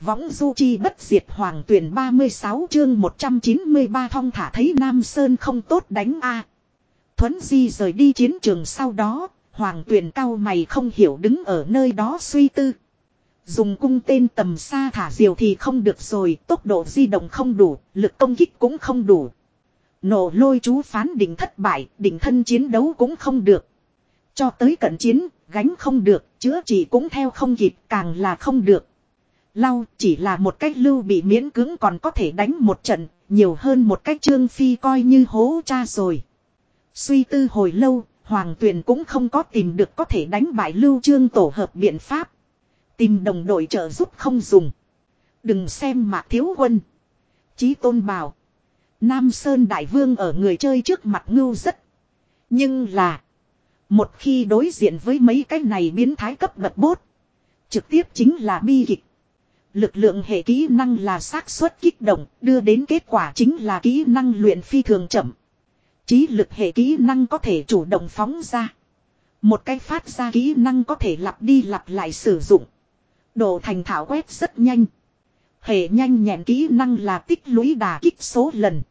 Võng du chi bất diệt hoàng tuyển 36 chương 193 thong thả thấy Nam Sơn không tốt đánh a Thuấn di rời đi chiến trường sau đó, hoàng tuyển cao mày không hiểu đứng ở nơi đó suy tư. Dùng cung tên tầm xa thả diều thì không được rồi, tốc độ di động không đủ, lực công kích cũng không đủ. Nổ lôi chú phán định thất bại, định thân chiến đấu cũng không được. Cho tới cận chiến, gánh không được, chữa trị cũng theo không kịp, càng là không được. Lau chỉ là một cách lưu bị miễn cứng còn có thể đánh một trận, nhiều hơn một cách trương phi coi như hố cha rồi. Suy tư hồi lâu, Hoàng Tuyền cũng không có tìm được có thể đánh bại lưu trương tổ hợp biện pháp. Tìm đồng đội trợ giúp không dùng. Đừng xem mạc thiếu quân. Chí tôn bảo. Nam Sơn Đại Vương ở người chơi trước mặt ngưu rất. Nhưng là. Một khi đối diện với mấy cái này biến thái cấp bật bốt. Trực tiếp chính là bi kịch. Lực lượng hệ kỹ năng là xác suất kích động, đưa đến kết quả chính là kỹ năng luyện phi thường chậm. Trí lực hệ kỹ năng có thể chủ động phóng ra. Một cái phát ra kỹ năng có thể lặp đi lặp lại sử dụng. Độ thành thảo quét rất nhanh. Hệ nhanh nhẹn kỹ năng là tích lũy đà kích số lần.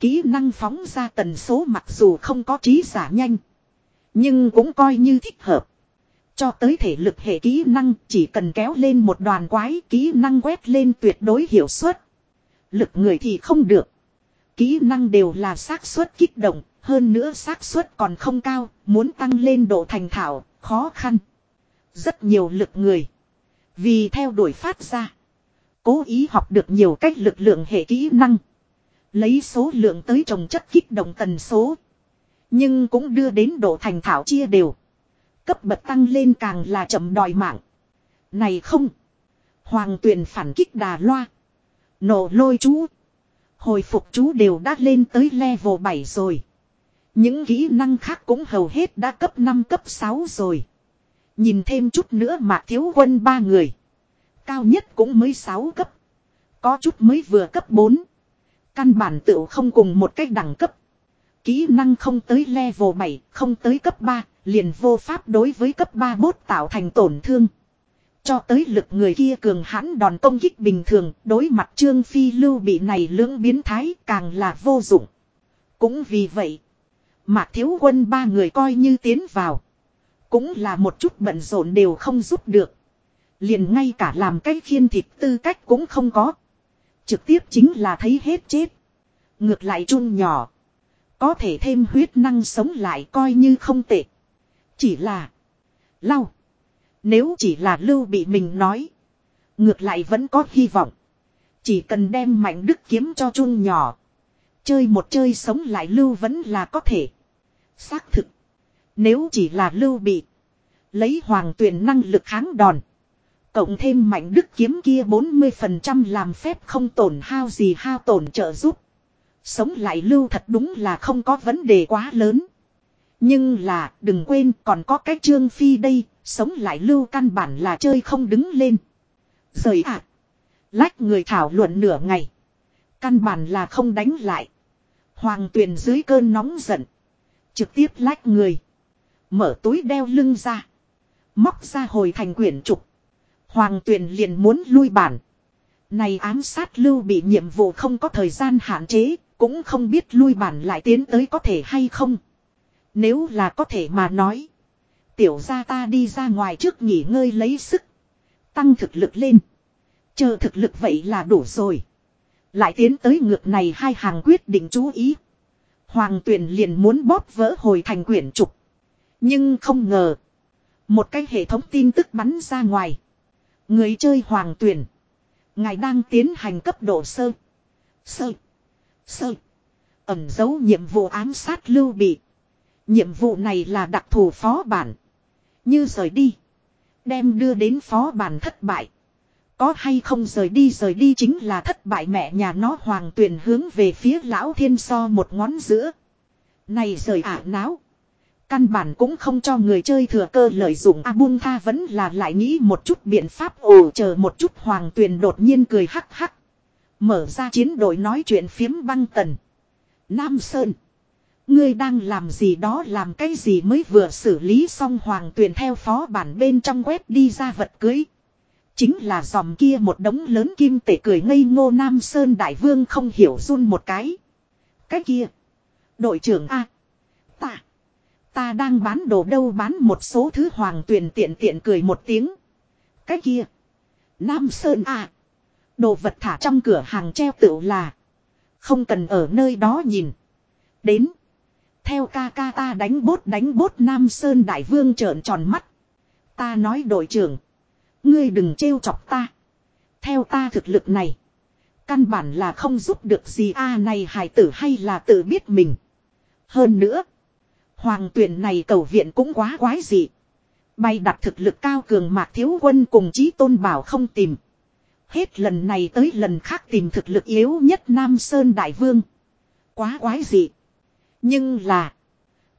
Kỹ năng phóng ra tần số mặc dù không có trí giả nhanh. Nhưng cũng coi như thích hợp. Cho tới thể lực hệ kỹ năng chỉ cần kéo lên một đoàn quái kỹ năng quét lên tuyệt đối hiệu suất. Lực người thì không được. Kỹ năng đều là xác suất kích động, hơn nữa xác suất còn không cao, muốn tăng lên độ thành thạo, khó khăn. Rất nhiều lực người. Vì theo đuổi phát ra. Cố ý học được nhiều cách lực lượng hệ kỹ năng. Lấy số lượng tới trồng chất kích động tần số. Nhưng cũng đưa đến độ thành thảo chia đều. Cấp bậc tăng lên càng là chậm đòi mạng. Này không. Hoàng tuyền phản kích đà loa. Nổ lôi chú. Hồi phục chú đều đã lên tới level 7 rồi. Những kỹ năng khác cũng hầu hết đã cấp 5 cấp 6 rồi. Nhìn thêm chút nữa mà thiếu quân ba người. Cao nhất cũng mới 6 cấp. Có chút mới vừa cấp 4. Căn bản tựu không cùng một cách đẳng cấp. Kỹ năng không tới level 7, không tới cấp 3, liền vô pháp đối với cấp 3 bốt tạo thành tổn thương. Cho tới lực người kia cường hãn đòn công kích bình thường, đối mặt trương phi lưu bị này lưỡng biến thái càng là vô dụng. Cũng vì vậy, Mạc Thiếu Quân ba người coi như tiến vào. Cũng là một chút bận rộn đều không giúp được. Liền ngay cả làm cái khiên thịt tư cách cũng không có. Trực tiếp chính là thấy hết chết. Ngược lại chung nhỏ. Có thể thêm huyết năng sống lại coi như không tệ. Chỉ là. Lau. Nếu chỉ là lưu bị mình nói. Ngược lại vẫn có hy vọng. Chỉ cần đem mạnh đức kiếm cho chung nhỏ. Chơi một chơi sống lại lưu vẫn là có thể. Xác thực. Nếu chỉ là lưu bị. Lấy hoàng tuyển năng lực kháng đòn. Cộng thêm mạnh đức kiếm kia 40% làm phép không tổn hao gì hao tổn trợ giúp. Sống lại lưu thật đúng là không có vấn đề quá lớn. Nhưng là đừng quên còn có cái trương phi đây, sống lại lưu căn bản là chơi không đứng lên. Rời ạ. À, lách người thảo luận nửa ngày. Căn bản là không đánh lại. Hoàng tuyền dưới cơn nóng giận. Trực tiếp lách người. Mở túi đeo lưng ra. Móc ra hồi thành quyển trục. Hoàng tuyền liền muốn lui bản. Này ám sát lưu bị nhiệm vụ không có thời gian hạn chế, cũng không biết lui bản lại tiến tới có thể hay không. Nếu là có thể mà nói. Tiểu ra ta đi ra ngoài trước nghỉ ngơi lấy sức. Tăng thực lực lên. Chờ thực lực vậy là đủ rồi. Lại tiến tới ngược này hai hàng quyết định chú ý. Hoàng tuyển liền muốn bóp vỡ hồi thành quyển trục. Nhưng không ngờ. Một cái hệ thống tin tức bắn ra ngoài. Người chơi hoàng tuyển. Ngài đang tiến hành cấp độ sơ. Sơ. Sơ. Ẩm dấu nhiệm vụ ám sát lưu bị. Nhiệm vụ này là đặc thù phó bản. Như rời đi. Đem đưa đến phó bản thất bại. Có hay không rời đi rời đi chính là thất bại mẹ nhà nó hoàng tuyển hướng về phía lão thiên so một ngón giữa. Này rời ả náo. Căn bản cũng không cho người chơi thừa cơ lợi dụng A Bun Tha vẫn là lại nghĩ một chút biện pháp, ồ, chờ một chút hoàng tuyền đột nhiên cười hắc hắc. Mở ra chiến đội nói chuyện phiếm băng tần. Nam Sơn. Ngươi đang làm gì đó, làm cái gì mới vừa xử lý xong hoàng tuyền theo phó bản bên trong web đi ra vật cưới. Chính là dòm kia một đống lớn kim tể cười ngây ngô Nam Sơn Đại Vương không hiểu run một cái. Cái kia. Đội trưởng A. Ta. Ta đang bán đồ đâu bán một số thứ hoàng tuyền tiện tiện cười một tiếng. Cái kia. Nam Sơn A. Đồ vật thả trong cửa hàng treo tựu là. Không cần ở nơi đó nhìn. Đến. Theo ca ca ta đánh bốt đánh bốt Nam Sơn Đại Vương trợn tròn mắt. Ta nói đội trưởng. Ngươi đừng trêu chọc ta. Theo ta thực lực này. Căn bản là không giúp được gì a à này hài tử hay là tự biết mình. Hơn nữa. Hoàng tuyển này cầu viện cũng quá quái dị. Bay đặt thực lực cao cường mạc thiếu quân cùng chí tôn bảo không tìm. Hết lần này tới lần khác tìm thực lực yếu nhất Nam Sơn Đại Vương. Quá quái dị. Nhưng là.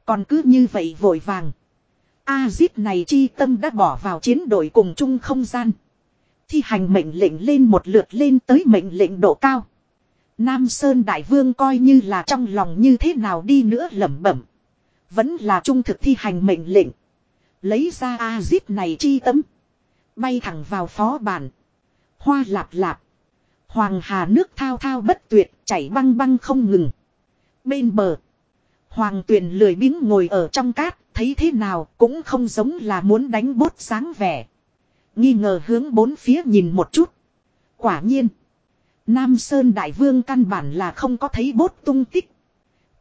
Còn cứ như vậy vội vàng. A-zip này chi tâm đã bỏ vào chiến đội cùng chung không gian. Thi hành mệnh lệnh lên một lượt lên tới mệnh lệnh độ cao. Nam Sơn Đại Vương coi như là trong lòng như thế nào đi nữa lẩm bẩm. Vẫn là trung thực thi hành mệnh lệnh. Lấy ra A-zip này chi tâm. Bay thẳng vào phó bản. Hoa lạp lạp. Hoàng hà nước thao thao bất tuyệt, chảy băng băng không ngừng. Bên bờ. Hoàng tuyền lười biếng ngồi ở trong cát, thấy thế nào cũng không giống là muốn đánh bốt sáng vẻ. Nghi ngờ hướng bốn phía nhìn một chút. Quả nhiên. Nam Sơn Đại Vương căn bản là không có thấy bốt tung tích.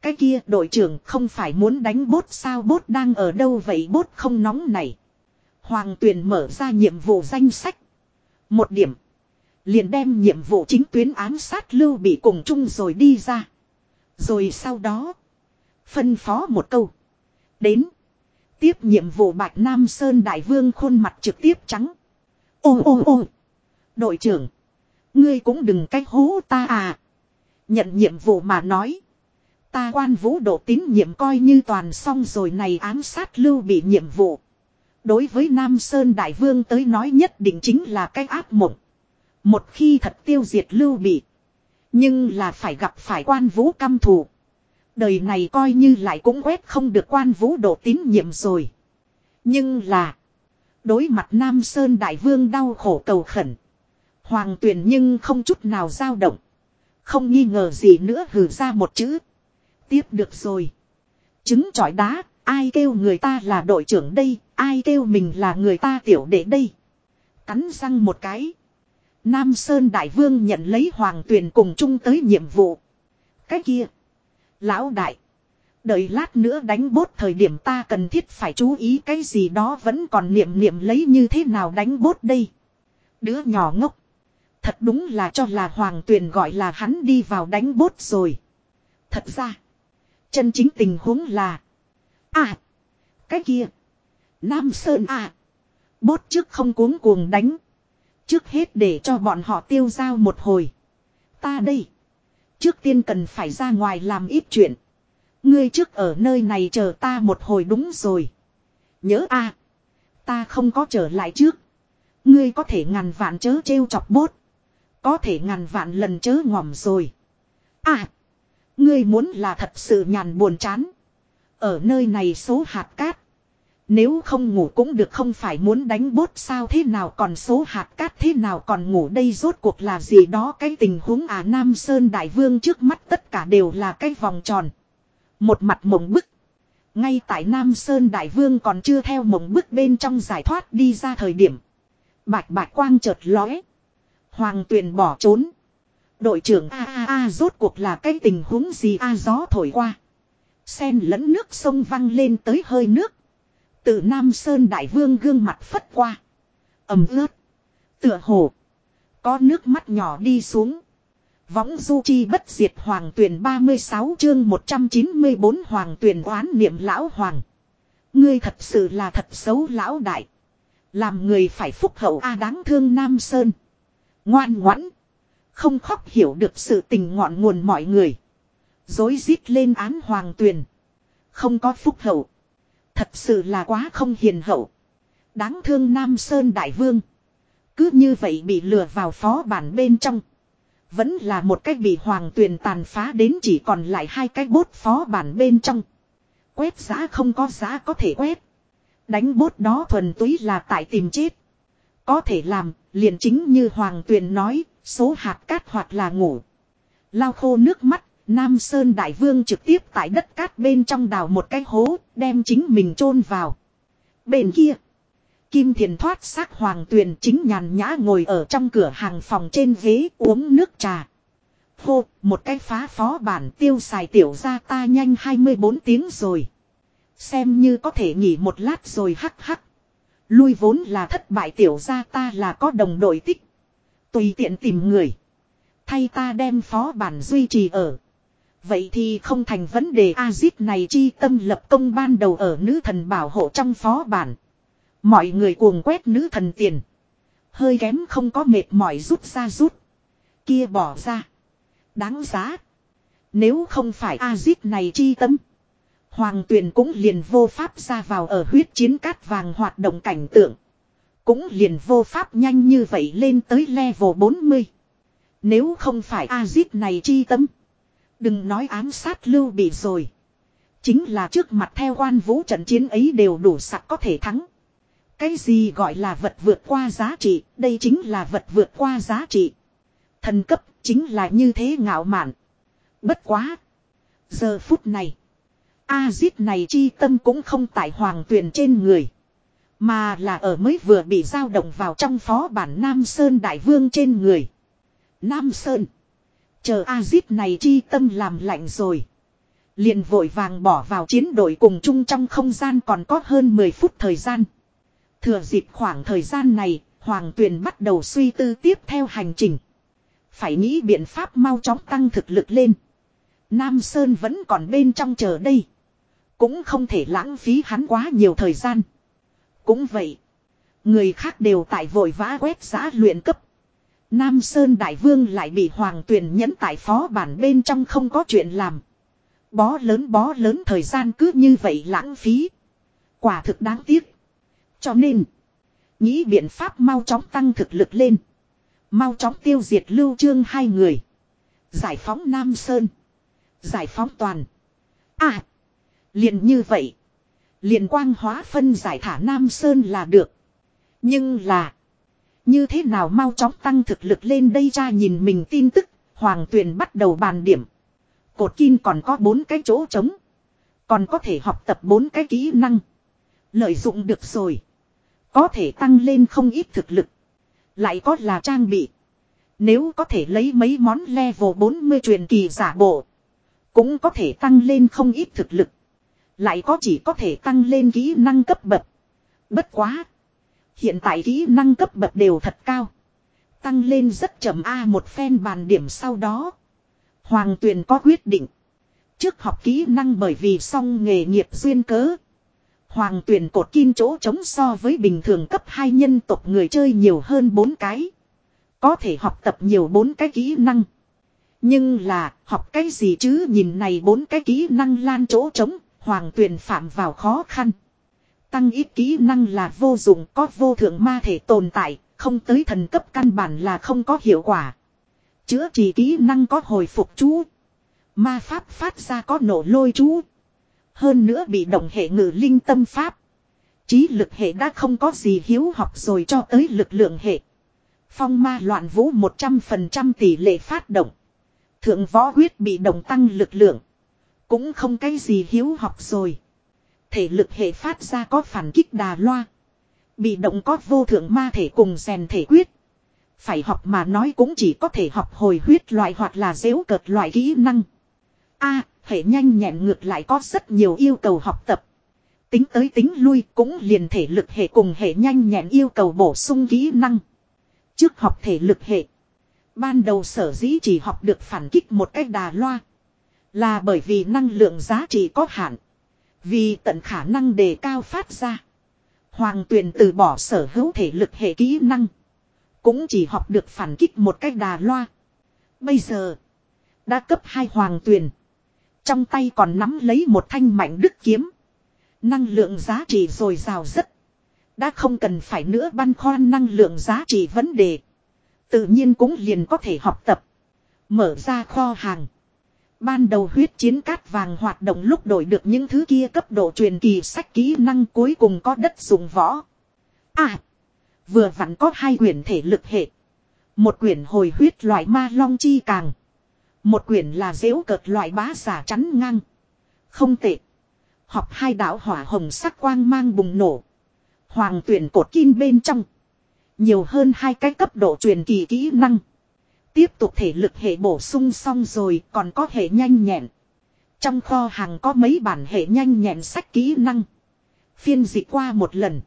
Cái kia đội trưởng không phải muốn đánh bốt sao bốt đang ở đâu vậy bốt không nóng này. Hoàng tuyền mở ra nhiệm vụ danh sách. Một điểm. Liền đem nhiệm vụ chính tuyến ám sát lưu bị cùng chung rồi đi ra. Rồi sau đó. Phân phó một câu. Đến. Tiếp nhiệm vụ Bạch Nam Sơn Đại Vương khuôn mặt trực tiếp trắng. Ô ô ô. Đội trưởng. Ngươi cũng đừng cách hố ta à. Nhận nhiệm vụ mà nói. Ta quan vũ độ tín nhiệm coi như toàn xong rồi này ám sát lưu bị nhiệm vụ. Đối với Nam Sơn Đại Vương tới nói nhất định chính là cái áp mộng. Một khi thật tiêu diệt lưu bị. Nhưng là phải gặp phải quan vũ căm thù. Đời này coi như lại cũng quét không được quan vũ độ tín nhiệm rồi. Nhưng là. Đối mặt Nam Sơn Đại Vương đau khổ cầu khẩn. Hoàng tuyển nhưng không chút nào dao động. Không nghi ngờ gì nữa hử ra một chữ. Tiếp được rồi. Trứng trọi đá, ai kêu người ta là đội trưởng đây, ai kêu mình là người ta tiểu đệ đây. Cắn răng một cái. Nam Sơn Đại Vương nhận lấy hoàng tuyển cùng chung tới nhiệm vụ. Cái kia. Lão đại. Đợi lát nữa đánh bốt thời điểm ta cần thiết phải chú ý cái gì đó vẫn còn niệm niệm lấy như thế nào đánh bốt đây. Đứa nhỏ ngốc. Thật đúng là cho là hoàng tuyền gọi là hắn đi vào đánh bốt rồi. Thật ra. Chân chính tình huống là. À. Cái kia. Nam Sơn à. Bốt trước không cuống cuồng đánh. Trước hết để cho bọn họ tiêu giao một hồi. Ta đây. Trước tiên cần phải ra ngoài làm ít chuyện. Ngươi trước ở nơi này chờ ta một hồi đúng rồi. Nhớ a Ta không có trở lại trước. Ngươi có thể ngàn vạn chớ trêu chọc bốt. Có thể ngàn vạn lần chớ ngỏm rồi. À. Ngươi muốn là thật sự nhàn buồn chán. Ở nơi này số hạt cát. Nếu không ngủ cũng được không phải muốn đánh bốt sao thế nào còn số hạt cát thế nào còn ngủ đây rốt cuộc là gì đó cái tình huống à Nam Sơn Đại Vương trước mắt tất cả đều là cái vòng tròn. Một mặt mộng bức. Ngay tại Nam Sơn Đại Vương còn chưa theo mộng bức bên trong giải thoát đi ra thời điểm. Bạch bạch quang chợt lóe. Hoàng tuyền bỏ trốn. Đội trưởng a a a rốt cuộc là cái tình huống gì a gió thổi qua. Sen lẫn nước sông văng lên tới hơi nước. Từ Nam Sơn Đại Vương gương mặt phất qua. ẩm ướt. Tựa hồ. Có nước mắt nhỏ đi xuống. Võng du chi bất diệt hoàng tuyển 36 chương 194 hoàng tuyển oán niệm lão hoàng. Ngươi thật sự là thật xấu lão đại. Làm người phải phúc hậu a đáng thương Nam Sơn. Ngoan ngoãn. Không khóc hiểu được sự tình ngọn nguồn mọi người. Dối rít lên án hoàng tuyển. Không có phúc hậu. Thật sự là quá không hiền hậu. Đáng thương Nam Sơn Đại Vương. Cứ như vậy bị lừa vào phó bản bên trong. Vẫn là một cách bị hoàng tuyền tàn phá đến chỉ còn lại hai cái bốt phó bản bên trong. Quét giá không có giá có thể quét. Đánh bốt đó thuần túy là tại tìm chết. Có thể làm Liền chính như Hoàng Tuyền nói, số hạt cát hoặc là ngủ. Lao khô nước mắt, Nam Sơn Đại Vương trực tiếp tại đất cát bên trong đào một cái hố, đem chính mình chôn vào. Bên kia, Kim Thiền thoát xác Hoàng Tuyền chính nhàn nhã ngồi ở trong cửa hàng phòng trên ghế uống nước trà. Hô, một cái phá phó bản tiêu xài tiểu ra ta nhanh 24 tiếng rồi. Xem như có thể nghỉ một lát rồi hắc hắc. Lui vốn là thất bại tiểu ra ta là có đồng đội tích. Tùy tiện tìm người. Thay ta đem phó bản duy trì ở. Vậy thì không thành vấn đề A-zip này chi tâm lập công ban đầu ở nữ thần bảo hộ trong phó bản. Mọi người cuồng quét nữ thần tiền. Hơi kém không có mệt mỏi rút ra rút. Kia bỏ ra. Đáng giá. Nếu không phải A-zip này chi tâm. Hoàng tuyền cũng liền vô pháp ra vào ở huyết chiến cát vàng hoạt động cảnh tượng. Cũng liền vô pháp nhanh như vậy lên tới level 40. Nếu không phải A-zip này chi tâm. Đừng nói ám sát lưu bị rồi. Chính là trước mặt theo quan vũ trận chiến ấy đều đủ sặc có thể thắng. Cái gì gọi là vật vượt qua giá trị, đây chính là vật vượt qua giá trị. Thần cấp chính là như thế ngạo mạn. Bất quá. Giờ phút này. a giết này chi tâm cũng không tại hoàng tuyền trên người. Mà là ở mới vừa bị giao động vào trong phó bản Nam Sơn Đại Vương trên người. Nam Sơn. Chờ A-zip này chi tâm làm lạnh rồi. Liền vội vàng bỏ vào chiến đội cùng chung trong không gian còn có hơn 10 phút thời gian. Thừa dịp khoảng thời gian này, Hoàng Tuyền bắt đầu suy tư tiếp theo hành trình. Phải nghĩ biện pháp mau chóng tăng thực lực lên. Nam Sơn vẫn còn bên trong chờ đây. Cũng không thể lãng phí hắn quá nhiều thời gian. Cũng vậy. Người khác đều tại vội vã quét giá luyện cấp. Nam Sơn Đại Vương lại bị Hoàng Tuyền nhẫn tại phó bản bên trong không có chuyện làm. Bó lớn bó lớn thời gian cứ như vậy lãng phí. Quả thực đáng tiếc. Cho nên. Nghĩ biện pháp mau chóng tăng thực lực lên. Mau chóng tiêu diệt lưu trương hai người. Giải phóng Nam Sơn. Giải phóng toàn. À. Liền như vậy. Liền quang hóa phân giải thả Nam Sơn là được. Nhưng là. Như thế nào mau chóng tăng thực lực lên đây cha nhìn mình tin tức. Hoàng tuyền bắt đầu bàn điểm. Cột kim còn có bốn cái chỗ trống. Còn có thể học tập bốn cái kỹ năng. Lợi dụng được rồi. Có thể tăng lên không ít thực lực. Lại có là trang bị. Nếu có thể lấy mấy món level 40 truyền kỳ giả bộ. Cũng có thể tăng lên không ít thực lực. Lại có chỉ có thể tăng lên kỹ năng cấp bậc. Bất quá. Hiện tại kỹ năng cấp bậc đều thật cao. Tăng lên rất chậm A một phen bàn điểm sau đó. Hoàng tuyền có quyết định. Trước học kỹ năng bởi vì xong nghề nghiệp duyên cớ. Hoàng tuyển cột kim chỗ trống so với bình thường cấp 2 nhân tộc người chơi nhiều hơn 4 cái. Có thể học tập nhiều 4 cái kỹ năng. Nhưng là, học cái gì chứ nhìn này bốn cái kỹ năng lan chỗ trống, hoàng tuyển phạm vào khó khăn. Tăng ít kỹ năng là vô dụng có vô thượng ma thể tồn tại, không tới thần cấp căn bản là không có hiệu quả. Chữa trị kỹ năng có hồi phục chú. Ma pháp phát ra có nổ lôi chú. Hơn nữa bị động hệ ngự linh tâm pháp. Trí lực hệ đã không có gì hiếu học rồi cho tới lực lượng hệ. Phong ma loạn vũ 100% tỷ lệ phát động. Thượng võ huyết bị động tăng lực lượng. Cũng không cái gì hiếu học rồi. Thể lực hệ phát ra có phản kích đà loa. Bị động có vô thượng ma thể cùng rèn thể quyết. Phải học mà nói cũng chỉ có thể học hồi huyết loại hoặc là dễu cợt loại kỹ năng. A, hệ nhanh nhẹn ngược lại có rất nhiều yêu cầu học tập. Tính tới tính lui cũng liền thể lực hệ cùng hệ nhanh nhẹn yêu cầu bổ sung kỹ năng. Trước học thể lực hệ. Ban đầu sở dĩ chỉ học được phản kích một cách đà loa. Là bởi vì năng lượng giá trị có hạn. Vì tận khả năng đề cao phát ra. Hoàng tuyền từ bỏ sở hữu thể lực hệ kỹ năng. Cũng chỉ học được phản kích một cách đà loa. Bây giờ. Đã cấp hai hoàng tuyền. Trong tay còn nắm lấy một thanh mạnh đức kiếm. Năng lượng giá trị dồi dào rất. Đã không cần phải nữa băn khoăn năng lượng giá trị vấn đề. Tự nhiên cũng liền có thể học tập. Mở ra kho hàng. Ban đầu huyết chiến cát vàng hoạt động lúc đổi được những thứ kia cấp độ truyền kỳ sách kỹ năng cuối cùng có đất dùng võ. À. Vừa vặn có hai quyển thể lực hệ. Một quyển hồi huyết loại ma long chi càng. Một quyển là dễu cợt loại bá giả chắn ngang. Không tệ. Học hai đạo hỏa hồng sắc quang mang bùng nổ. Hoàng tuyển cột kim bên trong. Nhiều hơn hai cái cấp độ truyền kỳ kỹ năng. Tiếp tục thể lực hệ bổ sung xong rồi, còn có hệ nhanh nhẹn. Trong kho hàng có mấy bản hệ nhanh nhẹn sách kỹ năng. Phiên dịch qua một lần.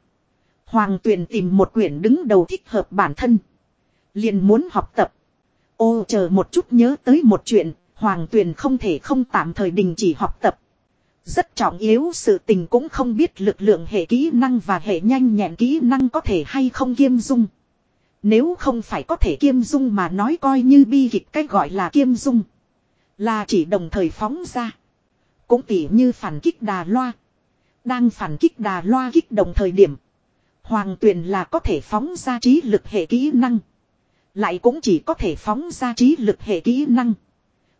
Hoàng tuyền tìm một quyển đứng đầu thích hợp bản thân. Liền muốn học tập. Ô, chờ một chút nhớ tới một chuyện. Hoàng tuyền không thể không tạm thời đình chỉ học tập. Rất trọng yếu sự tình cũng không biết lực lượng hệ kỹ năng và hệ nhanh nhẹn kỹ năng có thể hay không kiêm dung. Nếu không phải có thể kiêm dung mà nói coi như bi kịch cách gọi là kiêm dung. Là chỉ đồng thời phóng ra. Cũng tỉ như phản kích đà loa. Đang phản kích đà loa kích đồng thời điểm. Hoàng tuyền là có thể phóng ra trí lực hệ kỹ năng. Lại cũng chỉ có thể phóng ra trí lực hệ kỹ năng.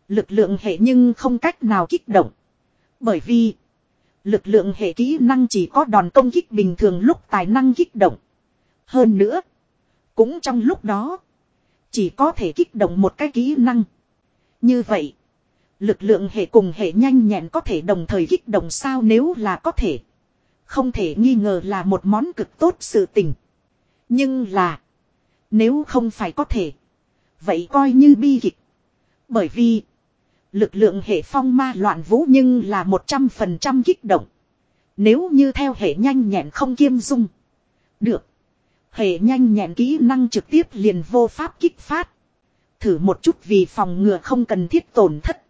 Lực lượng hệ nhưng không cách nào kích động. Bởi vì lực lượng hệ kỹ năng chỉ có đòn công kích bình thường lúc tài năng kích động. Hơn nữa, cũng trong lúc đó, chỉ có thể kích động một cái kỹ năng. Như vậy, lực lượng hệ cùng hệ nhanh nhẹn có thể đồng thời kích động sao nếu là có thể. Không thể nghi ngờ là một món cực tốt sự tình. Nhưng là, nếu không phải có thể, vậy coi như bi kịch. Bởi vì, Lực lượng hệ phong ma loạn vũ nhưng là 100% kích động. Nếu như theo hệ nhanh nhẹn không kiêm dung. Được. Hệ nhanh nhẹn kỹ năng trực tiếp liền vô pháp kích phát. Thử một chút vì phòng ngừa không cần thiết tổn thất.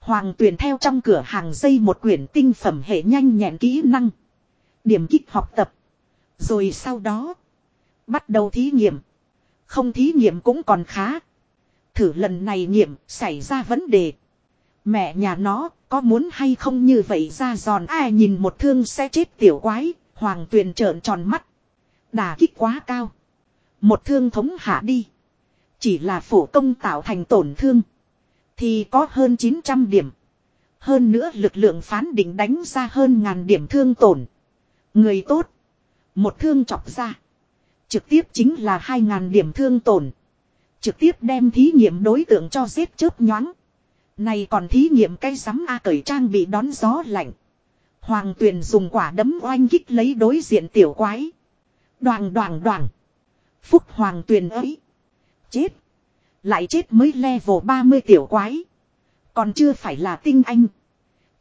Hoàng tuyển theo trong cửa hàng dây một quyển tinh phẩm hệ nhanh nhẹn kỹ năng. Điểm kích học tập. Rồi sau đó. Bắt đầu thí nghiệm. Không thí nghiệm cũng còn khá. Thử lần này nghiệm xảy ra vấn đề. Mẹ nhà nó, có muốn hay không như vậy ra giòn ai nhìn một thương sẽ chết tiểu quái, hoàng tuyền trợn tròn mắt. Đà kích quá cao. Một thương thống hạ đi. Chỉ là phổ công tạo thành tổn thương. Thì có hơn 900 điểm. Hơn nữa lực lượng phán định đánh ra hơn ngàn điểm thương tổn. Người tốt. Một thương chọc ra. Trực tiếp chính là 2.000 điểm thương tổn. Trực tiếp đem thí nghiệm đối tượng cho giết chớp nhoáng. Này còn thí nghiệm cây sắm A cởi trang bị đón gió lạnh. Hoàng tuyền dùng quả đấm oanh kích lấy đối diện tiểu quái. Đoàn đoàn đoàn. Phúc hoàng tuyền ấy. Chết. Lại chết mới level 30 tiểu quái. Còn chưa phải là tinh anh.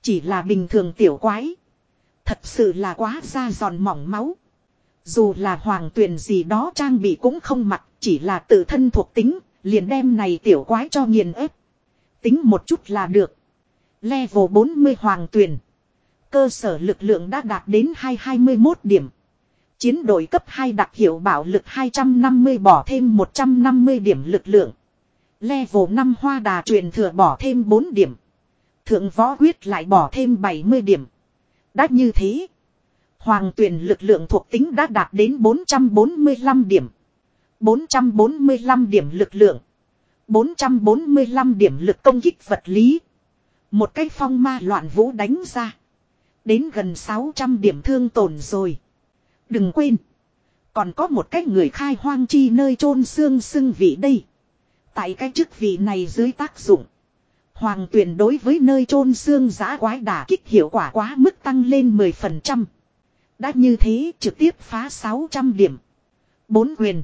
Chỉ là bình thường tiểu quái. Thật sự là quá da giòn mỏng máu. Dù là hoàng tuyền gì đó trang bị cũng không mặc. Chỉ là tự thân thuộc tính. Liền đem này tiểu quái cho nghiền ép. Tính một chút là được. Level 40 hoàng tuyền Cơ sở lực lượng đã đạt đến 221 điểm. Chiến đội cấp 2 đặc hiệu bảo lực 250 bỏ thêm 150 điểm lực lượng. Level 5 hoa đà truyền thừa bỏ thêm 4 điểm. Thượng võ quyết lại bỏ thêm 70 điểm. Đã như thế. Hoàng tuyển lực lượng thuộc tính đã đạt đến 445 điểm. 445 điểm lực lượng. 445 điểm lực công kích vật lý. Một cái phong ma loạn vũ đánh ra. Đến gần 600 điểm thương tổn rồi. Đừng quên. Còn có một cái người khai hoang chi nơi chôn xương xưng vị đây. Tại cái chức vị này dưới tác dụng. Hoàng tuyển đối với nơi chôn xương giã quái đả kích hiệu quả quá mức tăng lên 10%. Đã như thế trực tiếp phá 600 điểm. Bốn quyền.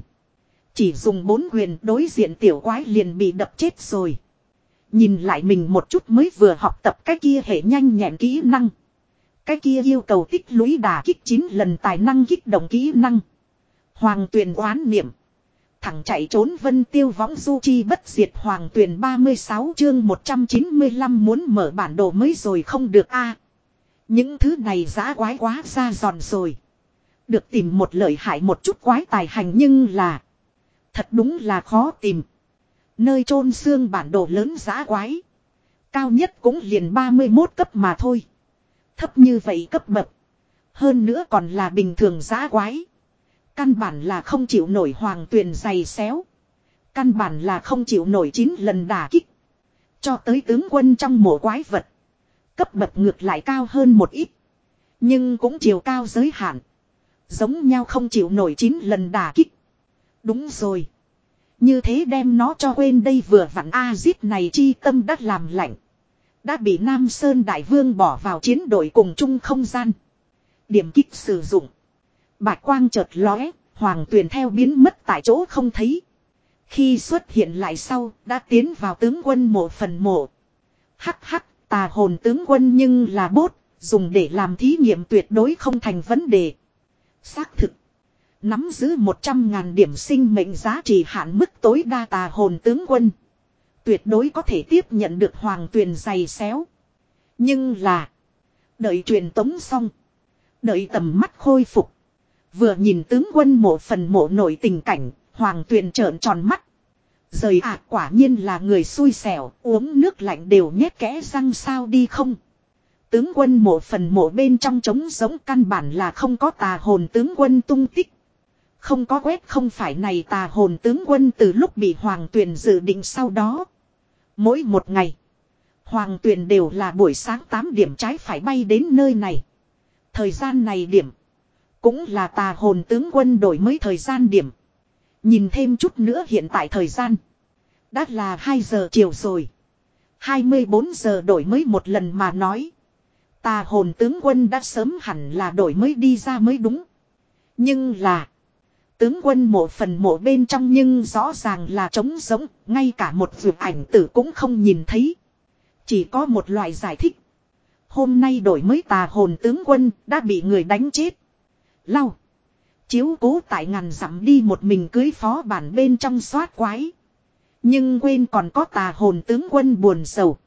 Chỉ dùng bốn quyền đối diện tiểu quái liền bị đập chết rồi. Nhìn lại mình một chút mới vừa học tập cái kia hệ nhanh nhẹn kỹ năng. Cái kia yêu cầu tích lũy đà kích 9 lần tài năng kích động kỹ năng. Hoàng tuyền oán niệm. Thẳng chạy trốn vân tiêu võng du chi bất diệt hoàng tuyền 36 chương 195 muốn mở bản đồ mới rồi không được a Những thứ này giã quái quá ra giòn rồi. Được tìm một lợi hại một chút quái tài hành nhưng là. Thật đúng là khó tìm. Nơi chôn xương bản đồ lớn giá quái. Cao nhất cũng liền 31 cấp mà thôi. Thấp như vậy cấp bậc. Hơn nữa còn là bình thường giá quái. Căn bản là không chịu nổi hoàng tuyền dày xéo. Căn bản là không chịu nổi chín lần đả kích. Cho tới tướng quân trong mộ quái vật. Cấp bậc ngược lại cao hơn một ít. Nhưng cũng chiều cao giới hạn. Giống nhau không chịu nổi chín lần đả kích. Đúng rồi. Như thế đem nó cho quên đây vừa vặn A-zip này chi tâm đã làm lạnh. Đã bị Nam Sơn Đại Vương bỏ vào chiến đội cùng chung không gian. Điểm kích sử dụng. Bạch quang chợt lóe, hoàng tuyền theo biến mất tại chỗ không thấy. Khi xuất hiện lại sau, đã tiến vào tướng quân mộ phần mộ. Hắc hắc, tà hồn tướng quân nhưng là bốt, dùng để làm thí nghiệm tuyệt đối không thành vấn đề. Xác thực. Nắm giữ 100.000 điểm sinh mệnh giá trị hạn mức tối đa tà hồn tướng quân. Tuyệt đối có thể tiếp nhận được hoàng tuyền dày xéo. Nhưng là. Đợi truyền tống xong. Đợi tầm mắt khôi phục. Vừa nhìn tướng quân mộ phần mộ nổi tình cảnh. Hoàng tuyền trợn tròn mắt. Rời ạ, quả nhiên là người xui xẻo. Uống nước lạnh đều nhét kẽ răng sao đi không. Tướng quân mộ phần mộ bên trong trống giống căn bản là không có tà hồn tướng quân tung tích. Không có quét không phải này tà hồn tướng quân từ lúc bị hoàng tuyền dự định sau đó. Mỗi một ngày. Hoàng tuyền đều là buổi sáng 8 điểm trái phải bay đến nơi này. Thời gian này điểm. Cũng là tà hồn tướng quân đổi mới thời gian điểm. Nhìn thêm chút nữa hiện tại thời gian. Đã là 2 giờ chiều rồi. 24 giờ đổi mới một lần mà nói. Tà hồn tướng quân đã sớm hẳn là đổi mới đi ra mới đúng. Nhưng là. Tướng quân mộ phần mộ bên trong nhưng rõ ràng là trống rỗng, ngay cả một vượt ảnh tử cũng không nhìn thấy. Chỉ có một loại giải thích. Hôm nay đổi mới tà hồn tướng quân đã bị người đánh chết. Lau. Chiếu cố tại ngàn dặm đi một mình cưới phó bản bên trong xoát quái. Nhưng quên còn có tà hồn tướng quân buồn sầu.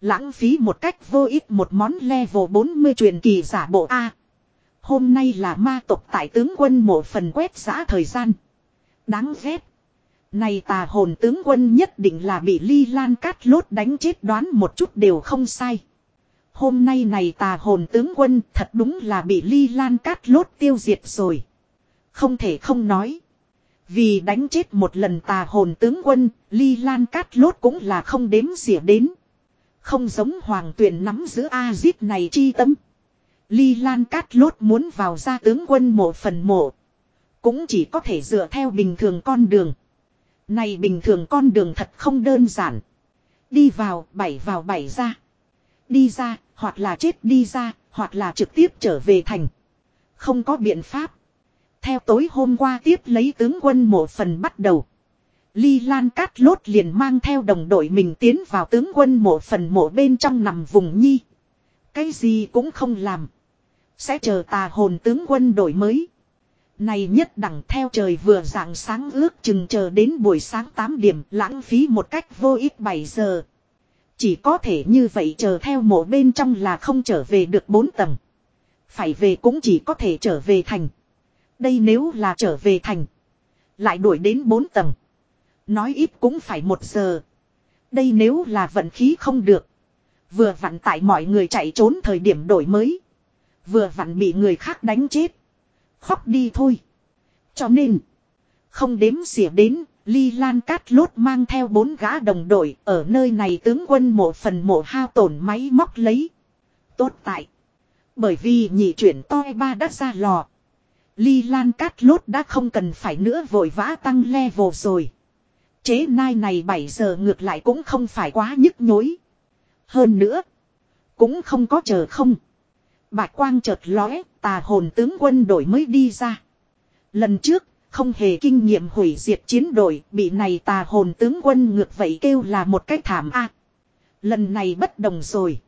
Lãng phí một cách vô ích một món level 40 truyền kỳ giả bộ A. Hôm nay là ma tộc tại tướng quân mộ phần quét giã thời gian. Đáng ghét. Này tà hồn tướng quân nhất định là bị ly lan cát lốt đánh chết đoán một chút đều không sai. Hôm nay này tà hồn tướng quân thật đúng là bị ly lan cát lốt tiêu diệt rồi. Không thể không nói. Vì đánh chết một lần tà hồn tướng quân, ly lan cát lốt cũng là không đếm xỉa đến. Không giống hoàng tuyển nắm giữ A-zip này chi tâm. Ly Lan Cát Lốt muốn vào ra tướng quân mộ phần mộ. Cũng chỉ có thể dựa theo bình thường con đường. Này bình thường con đường thật không đơn giản. Đi vào, bảy vào bảy ra. Đi ra, hoặc là chết đi ra, hoặc là trực tiếp trở về thành. Không có biện pháp. Theo tối hôm qua tiếp lấy tướng quân mộ phần bắt đầu. Ly Lan Cát Lốt liền mang theo đồng đội mình tiến vào tướng quân mộ phần mộ bên trong nằm vùng nhi. Cái gì cũng không làm. Sẽ chờ tà hồn tướng quân đổi mới. Này nhất đẳng theo trời vừa dạng sáng ước chừng chờ đến buổi sáng 8 điểm lãng phí một cách vô ích 7 giờ. Chỉ có thể như vậy chờ theo mộ bên trong là không trở về được 4 tầng. Phải về cũng chỉ có thể trở về thành. Đây nếu là trở về thành. Lại đuổi đến 4 tầng. Nói ít cũng phải một giờ. Đây nếu là vận khí không được. Vừa vặn tại mọi người chạy trốn thời điểm đổi mới. Vừa vặn bị người khác đánh chết. Khóc đi thôi. Cho nên. Không đếm xỉa đến. Ly Lan Cát Lốt mang theo bốn gã đồng đội. Ở nơi này tướng quân mộ phần mộ hao tổn máy móc lấy. Tốt tại. Bởi vì nhị chuyển toi ba đã ra lò. Ly Lan Cát Lốt đã không cần phải nữa vội vã tăng level rồi. Chế nai này 7 giờ ngược lại cũng không phải quá nhức nhối. Hơn nữa. Cũng không có chờ không. Bạch quang chợt lóe, tà hồn tướng quân đổi mới đi ra. Lần trước, không hề kinh nghiệm hủy diệt chiến đội, bị này tà hồn tướng quân ngược vậy kêu là một cách thảm a. lần này bất đồng rồi.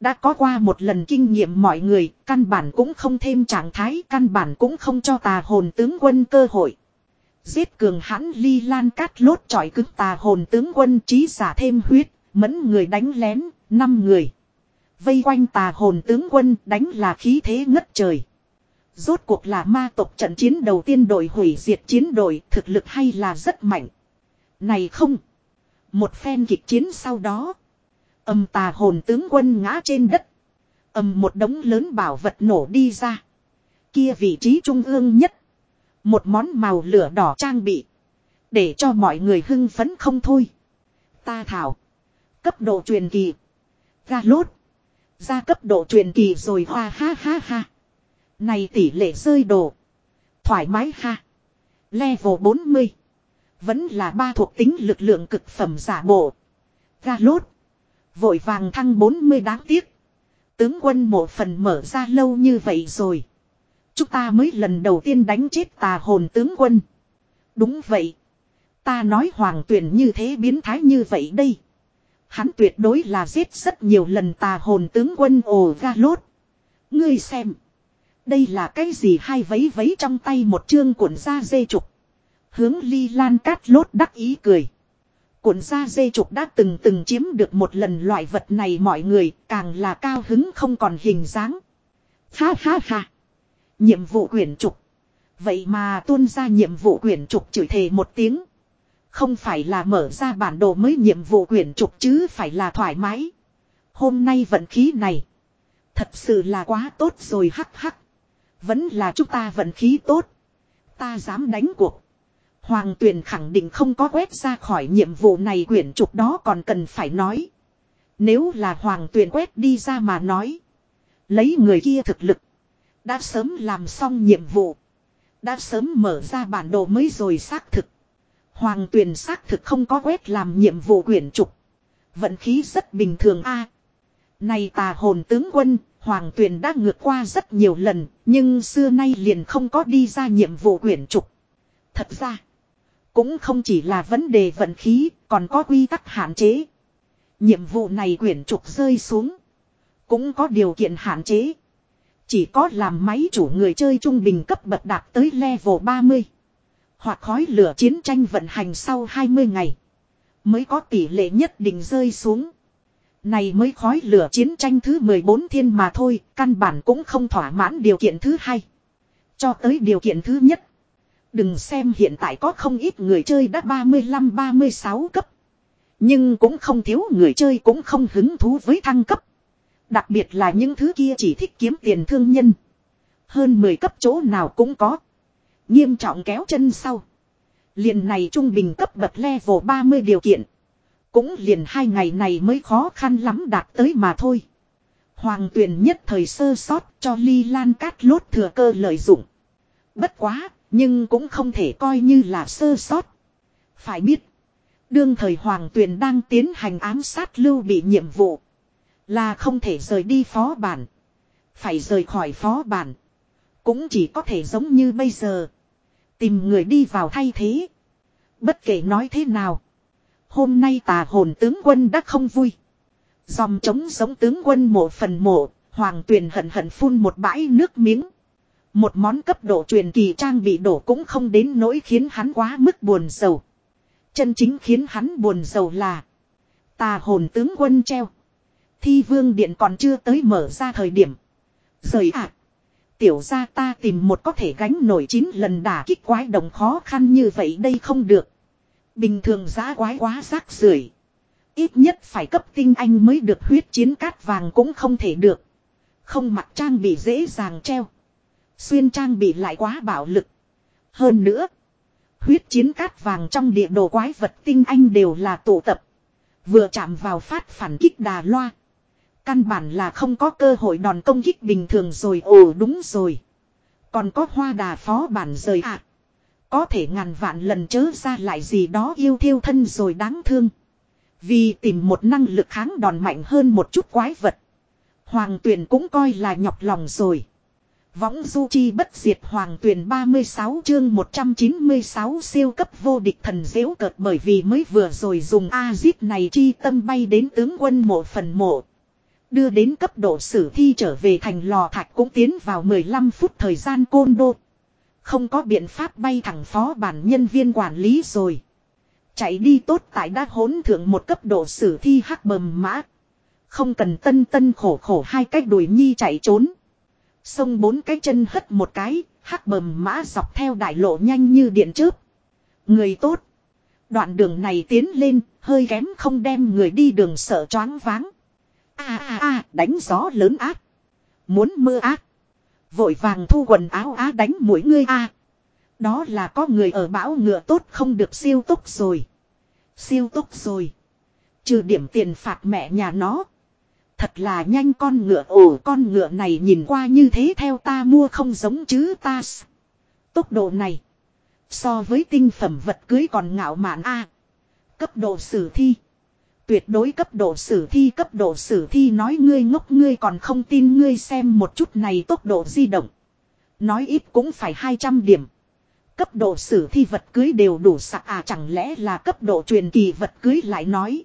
Đã có qua một lần kinh nghiệm mọi người, căn bản cũng không thêm trạng thái, căn bản cũng không cho tà hồn tướng quân cơ hội. Giết cường hãn ly lan cát lốt trọi cứng tà hồn tướng quân trí giả thêm huyết, mẫn người đánh lén, năm người. Vây quanh tà hồn tướng quân đánh là khí thế ngất trời. Rốt cuộc là ma tộc trận chiến đầu tiên đội hủy diệt chiến đội, thực lực hay là rất mạnh. Này không. Một phen kịch chiến sau đó. Âm tà hồn tướng quân ngã trên đất. Âm một đống lớn bảo vật nổ đi ra. Kia vị trí trung ương nhất. Một món màu lửa đỏ trang bị. Để cho mọi người hưng phấn không thôi. Ta thảo. Cấp độ truyền kỳ. Ga lốt. Ra cấp độ truyền kỳ rồi hoa ha ha ha. Này tỷ lệ rơi đồ. Thoải mái ha. Level 40. Vẫn là ba thuộc tính lực lượng cực phẩm giả bộ. ra lốt. Vội vàng thăng 40 đáng tiếc. Tướng quân một phần mở ra lâu như vậy rồi. Chúng ta mới lần đầu tiên đánh chết tà hồn tướng quân. Đúng vậy. Ta nói hoàng tuyển như thế biến thái như vậy đây. Hắn tuyệt đối là giết rất nhiều lần tà hồn tướng quân ồ ga lốt. Ngươi xem. Đây là cái gì hai vấy vấy trong tay một chương cuộn da dê trục. Hướng ly lan cát lốt đắc ý cười. Cuộn da dê trục đã từng từng chiếm được một lần loại vật này mọi người, càng là cao hứng không còn hình dáng. Ha ha ha. Nhiệm vụ quyển trục. Vậy mà tuôn ra nhiệm vụ quyển trục chửi thề một tiếng. Không phải là mở ra bản đồ mới nhiệm vụ quyển trục chứ phải là thoải mái. Hôm nay vận khí này. Thật sự là quá tốt rồi hắc hắc. Vẫn là chúng ta vận khí tốt. Ta dám đánh cuộc. Hoàng tuyền khẳng định không có quét ra khỏi nhiệm vụ này quyển trục đó còn cần phải nói. Nếu là hoàng tuyền quét đi ra mà nói. Lấy người kia thực lực. Đã sớm làm xong nhiệm vụ. Đã sớm mở ra bản đồ mới rồi xác thực. Hoàng tuyền xác thực không có quét làm nhiệm vụ quyển trục. Vận khí rất bình thường a. này tà hồn tướng quân, Hoàng tuyền đã ngược qua rất nhiều lần, nhưng xưa nay liền không có đi ra nhiệm vụ quyển trục. Thật ra, cũng không chỉ là vấn đề vận khí, còn có quy tắc hạn chế. Nhiệm vụ này quyển trục rơi xuống. Cũng có điều kiện hạn chế. Chỉ có làm máy chủ người chơi trung bình cấp bậc đạt tới level 30. Hoặc khói lửa chiến tranh vận hành sau 20 ngày. Mới có tỷ lệ nhất định rơi xuống. Này mới khói lửa chiến tranh thứ 14 thiên mà thôi, căn bản cũng không thỏa mãn điều kiện thứ hai. Cho tới điều kiện thứ nhất. Đừng xem hiện tại có không ít người chơi đã 35-36 cấp. Nhưng cũng không thiếu người chơi cũng không hứng thú với thăng cấp. Đặc biệt là những thứ kia chỉ thích kiếm tiền thương nhân. Hơn 10 cấp chỗ nào cũng có. Nghiêm trọng kéo chân sau. Liền này trung bình cấp bậc level 30 điều kiện. Cũng liền hai ngày này mới khó khăn lắm đạt tới mà thôi. Hoàng tuyển nhất thời sơ sót cho ly lan cát lốt thừa cơ lợi dụng. Bất quá, nhưng cũng không thể coi như là sơ sót. Phải biết, đương thời hoàng tuyển đang tiến hành ám sát lưu bị nhiệm vụ. Là không thể rời đi phó bản. Phải rời khỏi phó bản. Cũng chỉ có thể giống như bây giờ. Tìm người đi vào thay thế. Bất kể nói thế nào. Hôm nay tà hồn tướng quân đã không vui. Dòng chống giống tướng quân mộ phần mộ, hoàng tuyền hận hận phun một bãi nước miếng. Một món cấp độ truyền kỳ trang bị đổ cũng không đến nỗi khiến hắn quá mức buồn sầu. Chân chính khiến hắn buồn sầu là tà hồn tướng quân treo. Thi vương điện còn chưa tới mở ra thời điểm. Rời ạ. Tiểu ra ta tìm một có thể gánh nổi chín lần đả kích quái đồng khó khăn như vậy đây không được. Bình thường giá quái quá rác rưởi Ít nhất phải cấp tinh anh mới được huyết chiến cát vàng cũng không thể được. Không mặc trang bị dễ dàng treo. Xuyên trang bị lại quá bạo lực. Hơn nữa. Huyết chiến cát vàng trong địa đồ quái vật tinh anh đều là tụ tập. Vừa chạm vào phát phản kích đà loa. Căn bản là không có cơ hội đòn công kích bình thường rồi ồ, đúng rồi. Còn có hoa đà phó bản rời ạ. À. Có thể ngàn vạn lần chớ ra lại gì đó yêu thiêu thân rồi đáng thương. Vì tìm một năng lực kháng đòn mạnh hơn một chút quái vật. Hoàng tuyển cũng coi là nhọc lòng rồi. Võng du chi bất diệt hoàng tuyển 36 chương 196 siêu cấp vô địch thần dễu cợt bởi vì mới vừa rồi dùng A-zip này chi tâm bay đến tướng quân mộ phần mộ. Đưa đến cấp độ sử thi trở về thành lò thạch cũng tiến vào 15 phút thời gian côn đô. Không có biện pháp bay thẳng phó bản nhân viên quản lý rồi. Chạy đi tốt tại đã hỗn thượng một cấp độ sử thi hắc bầm mã. Không cần tân tân khổ khổ hai cách đuổi nhi chạy trốn. Xông bốn cái chân hất một cái, hắc bầm mã dọc theo đại lộ nhanh như điện chớp. Người tốt. Đoạn đường này tiến lên, hơi kém không đem người đi đường sợ choáng váng a a a, đánh gió lớn ác. Muốn mưa ác. Vội vàng thu quần áo á đánh mũi ngươi a. Đó là có người ở bão ngựa tốt không được siêu tốc rồi. Siêu tốc rồi. Trừ điểm tiền phạt mẹ nhà nó. Thật là nhanh con ngựa, ồ, con ngựa này nhìn qua như thế theo ta mua không giống chứ ta. Tốc độ này. So với tinh phẩm vật cưới còn ngạo mạn a Cấp độ sử thi. Tuyệt đối cấp độ sử thi, cấp độ sử thi nói ngươi ngốc, ngươi còn không tin, ngươi xem một chút này tốc độ di động. Nói ít cũng phải 200 điểm. Cấp độ sử thi vật cưới đều đủ sạc à chẳng lẽ là cấp độ truyền kỳ vật cưới lại nói.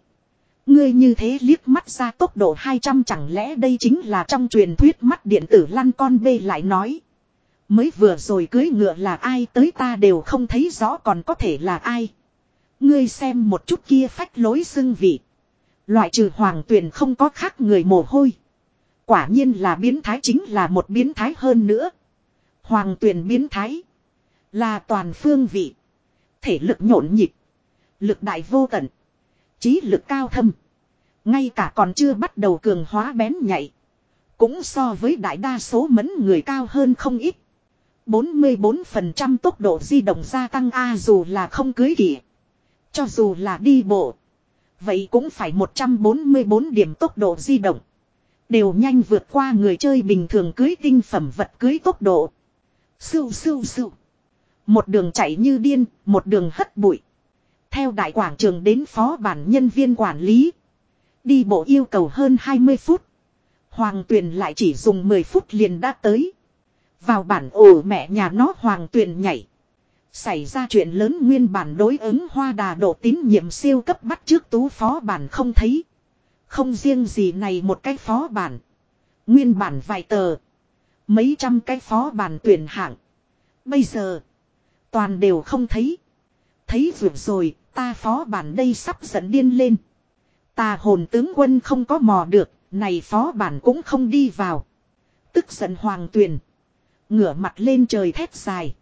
Ngươi như thế liếc mắt ra tốc độ 200 chẳng lẽ đây chính là trong truyền thuyết mắt điện tử lăn con bê lại nói. Mới vừa rồi cưới ngựa là ai tới ta đều không thấy rõ còn có thể là ai. Ngươi xem một chút kia phách lối xưng vị. Loại trừ hoàng tuyển không có khác người mồ hôi. Quả nhiên là biến thái chính là một biến thái hơn nữa. Hoàng tuyển biến thái. Là toàn phương vị. Thể lực nhộn nhịp. Lực đại vô tận. Trí lực cao thâm. Ngay cả còn chưa bắt đầu cường hóa bén nhạy. Cũng so với đại đa số mẫn người cao hơn không ít. 44% tốc độ di động gia tăng A dù là không cưới kỷ. Cho dù là đi bộ. Vậy cũng phải 144 điểm tốc độ di động. Đều nhanh vượt qua người chơi bình thường cưới tinh phẩm vật cưới tốc độ. Sưu sưu sưu. Một đường chạy như điên, một đường hất bụi. Theo đại quảng trường đến phó bản nhân viên quản lý. Đi bộ yêu cầu hơn 20 phút. Hoàng tuyền lại chỉ dùng 10 phút liền đã tới. Vào bản ổ mẹ nhà nó hoàng tuyền nhảy. Xảy ra chuyện lớn nguyên bản đối ứng hoa đà độ tín nhiệm siêu cấp bắt trước tú phó bản không thấy. Không riêng gì này một cái phó bản. Nguyên bản vài tờ. Mấy trăm cái phó bản tuyển hạng. Bây giờ. Toàn đều không thấy. Thấy vượt rồi, ta phó bản đây sắp dẫn điên lên. Ta hồn tướng quân không có mò được, này phó bản cũng không đi vào. Tức giận hoàng tuyền. Ngửa mặt lên trời thét dài.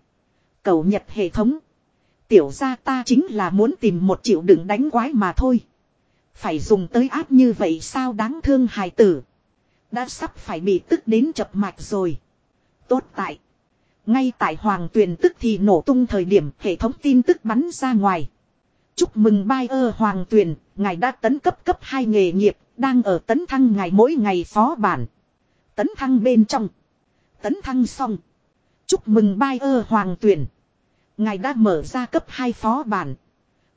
Cầu nhật hệ thống. Tiểu ra ta chính là muốn tìm một triệu đựng đánh quái mà thôi. Phải dùng tới áp như vậy sao đáng thương hài tử. Đã sắp phải bị tức đến chập mạch rồi. Tốt tại. Ngay tại hoàng tuyền tức thì nổ tung thời điểm hệ thống tin tức bắn ra ngoài. Chúc mừng bai ơ hoàng tuyền, ngài đã tấn cấp cấp hai nghề nghiệp, đang ở tấn thăng ngài mỗi ngày phó bản. Tấn thăng bên trong. Tấn thăng xong. Chúc mừng bai ơ hoàng tuyền. Ngài đã mở ra cấp 2 phó bản.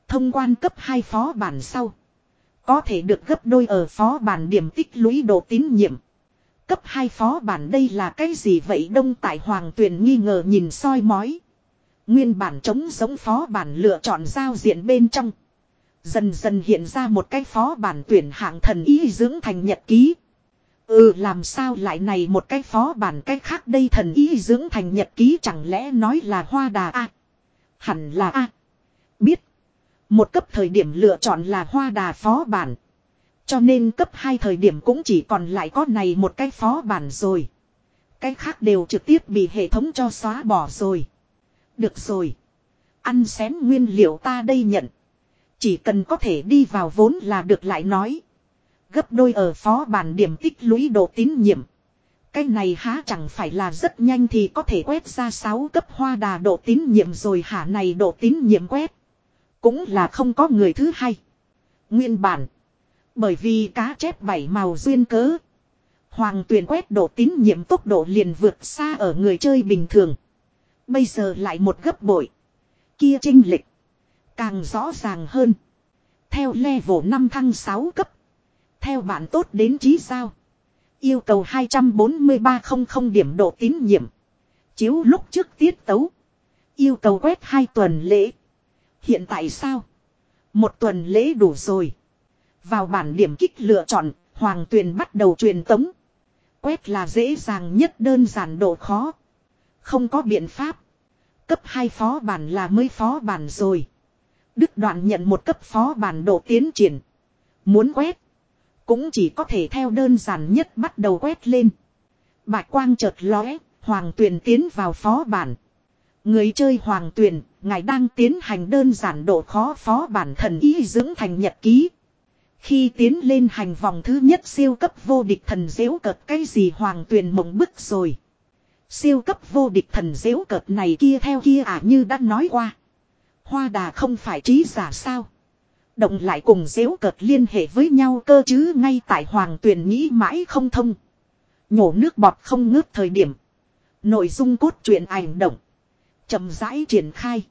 Thông quan cấp 2 phó bản sau. Có thể được gấp đôi ở phó bản điểm tích lũy độ tín nhiệm. Cấp 2 phó bản đây là cái gì vậy đông tại hoàng tuyền nghi ngờ nhìn soi mói. Nguyên bản chống giống phó bản lựa chọn giao diện bên trong. Dần dần hiện ra một cái phó bản tuyển hạng thần ý dưỡng thành nhật ký. Ừ làm sao lại này một cái phó bản cách khác đây thần ý dưỡng thành nhật ký chẳng lẽ nói là hoa đà a Hẳn là a Biết. Một cấp thời điểm lựa chọn là hoa đà phó bản. Cho nên cấp 2 thời điểm cũng chỉ còn lại có này một cái phó bản rồi. Cái khác đều trực tiếp bị hệ thống cho xóa bỏ rồi. Được rồi. Ăn xén nguyên liệu ta đây nhận. Chỉ cần có thể đi vào vốn là được lại nói. Gấp đôi ở phó bản điểm tích lũy độ tín nhiệm. Cái này há chẳng phải là rất nhanh thì có thể quét ra 6 cấp hoa đà độ tín nhiệm rồi hả này độ tín nhiệm quét. Cũng là không có người thứ hai. Nguyên bản. Bởi vì cá chép bảy màu duyên cớ. Hoàng tuyền quét độ tín nhiệm tốc độ liền vượt xa ở người chơi bình thường. Bây giờ lại một gấp bội. Kia trinh lịch. Càng rõ ràng hơn. Theo level 5 thăng 6 cấp. Theo bạn tốt đến trí sao. Yêu cầu 24300 điểm độ tín nhiệm. Chiếu lúc trước tiết tấu. Yêu cầu quét 2 tuần lễ. Hiện tại sao? Một tuần lễ đủ rồi. Vào bản điểm kích lựa chọn, Hoàng Tuyền bắt đầu truyền tống. Quét là dễ dàng nhất đơn giản độ khó. Không có biện pháp. Cấp 2 phó bản là mới phó bản rồi. Đức đoạn nhận một cấp phó bản độ tiến triển. Muốn quét. Cũng chỉ có thể theo đơn giản nhất bắt đầu quét lên. Bạch quang chợt lóe, Hoàng Tuyền tiến vào phó bản. Người chơi Hoàng Tuyền, ngài đang tiến hành đơn giản độ khó phó bản thần ý dưỡng thành nhật ký. Khi tiến lên hành vòng thứ nhất siêu cấp vô địch thần dễu cợt cái gì Hoàng Tuyền mộng bức rồi. Siêu cấp vô địch thần dễu cợt này kia theo kia à như đã nói qua. Hoa đà không phải trí giả sao. Động lại cùng dễu cợt liên hệ với nhau cơ chứ ngay tại hoàng tuyền nghĩ mãi không thông. Nhổ nước bọt không ngớt thời điểm. Nội dung cốt truyện ảnh động. chậm rãi triển khai.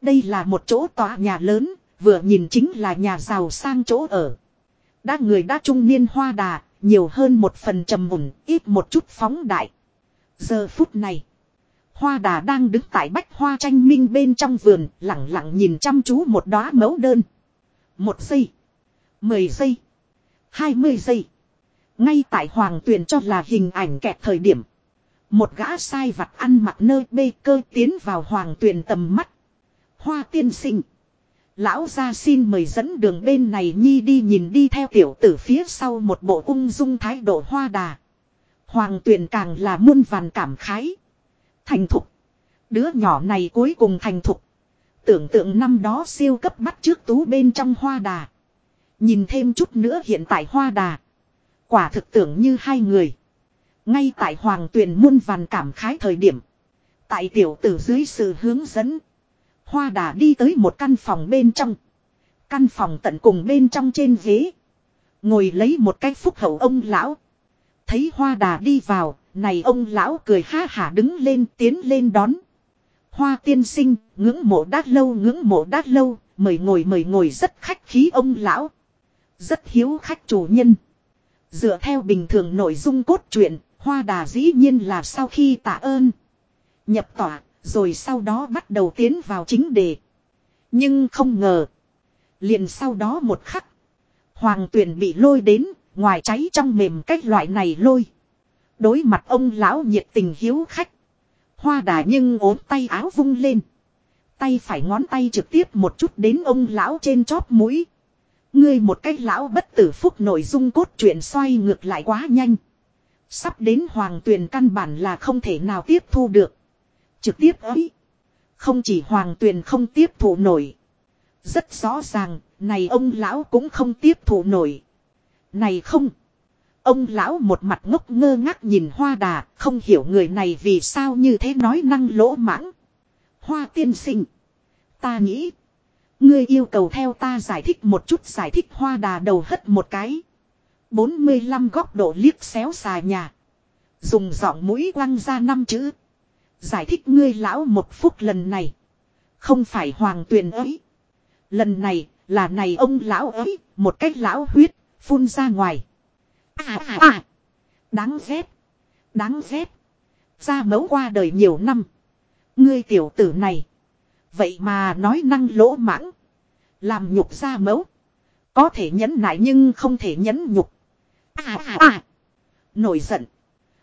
Đây là một chỗ tòa nhà lớn, vừa nhìn chính là nhà giàu sang chỗ ở. Đã người đã trung niên hoa đà, nhiều hơn một phần trầm mùn, ít một chút phóng đại. Giờ phút này, hoa đà đang đứng tại bách hoa tranh minh bên trong vườn, lặng lặng nhìn chăm chú một đóa mẫu đơn. Một giây, mười giây, hai mươi giây. Ngay tại hoàng tuyền cho là hình ảnh kẹt thời điểm. Một gã sai vặt ăn mặc nơi bê cơ tiến vào hoàng tuyền tầm mắt. Hoa tiên sinh. Lão gia xin mời dẫn đường bên này nhi đi nhìn đi theo tiểu tử phía sau một bộ ung dung thái độ hoa đà. Hoàng tuyền càng là muôn vàn cảm khái. Thành thục. Đứa nhỏ này cuối cùng thành thục. Tưởng tượng năm đó siêu cấp bắt trước tú bên trong hoa đà. Nhìn thêm chút nữa hiện tại hoa đà. Quả thực tưởng như hai người. Ngay tại hoàng tuyền muôn vàn cảm khái thời điểm. Tại tiểu tử dưới sự hướng dẫn. Hoa đà đi tới một căn phòng bên trong. Căn phòng tận cùng bên trong trên ghế. Ngồi lấy một cái phúc hậu ông lão. Thấy hoa đà đi vào, này ông lão cười ha hả đứng lên tiến lên đón. Hoa tiên sinh, ngưỡng mộ đát lâu ngưỡng mộ đát lâu, mời ngồi mời ngồi rất khách khí ông lão. Rất hiếu khách chủ nhân. Dựa theo bình thường nội dung cốt truyện, hoa đà dĩ nhiên là sau khi tạ ơn. Nhập tỏa, rồi sau đó bắt đầu tiến vào chính đề. Nhưng không ngờ. Liền sau đó một khắc. Hoàng tuyển bị lôi đến, ngoài cháy trong mềm cách loại này lôi. Đối mặt ông lão nhiệt tình hiếu khách. Hoa đà nhưng ốm tay áo vung lên. Tay phải ngón tay trực tiếp một chút đến ông lão trên chóp mũi. Ngươi một cách lão bất tử phúc nội dung cốt truyện xoay ngược lại quá nhanh. Sắp đến hoàng tuyền căn bản là không thể nào tiếp thu được. Trực tiếp ấy. Không chỉ hoàng tuyền không tiếp thụ nổi. Rất rõ ràng, này ông lão cũng không tiếp thụ nổi. Này không. Ông lão một mặt ngốc ngơ ngác nhìn hoa đà, không hiểu người này vì sao như thế nói năng lỗ mãng. Hoa tiên sinh. Ta nghĩ. Ngươi yêu cầu theo ta giải thích một chút giải thích hoa đà đầu hất một cái. 45 góc độ liếc xéo xà nhà. Dùng giọng mũi quăng ra năm chữ. Giải thích ngươi lão một phút lần này. Không phải hoàng tuyền ấy. Lần này là này ông lão ấy, một cách lão huyết, phun ra ngoài. À à à. Đáng ghét. Đáng ghét. gia mẫu qua đời nhiều năm. Ngươi tiểu tử này. Vậy mà nói năng lỗ mãng. Làm nhục gia mẫu. Có thể nhẫn nại nhưng không thể nhẫn nhục. À à à. Nổi giận.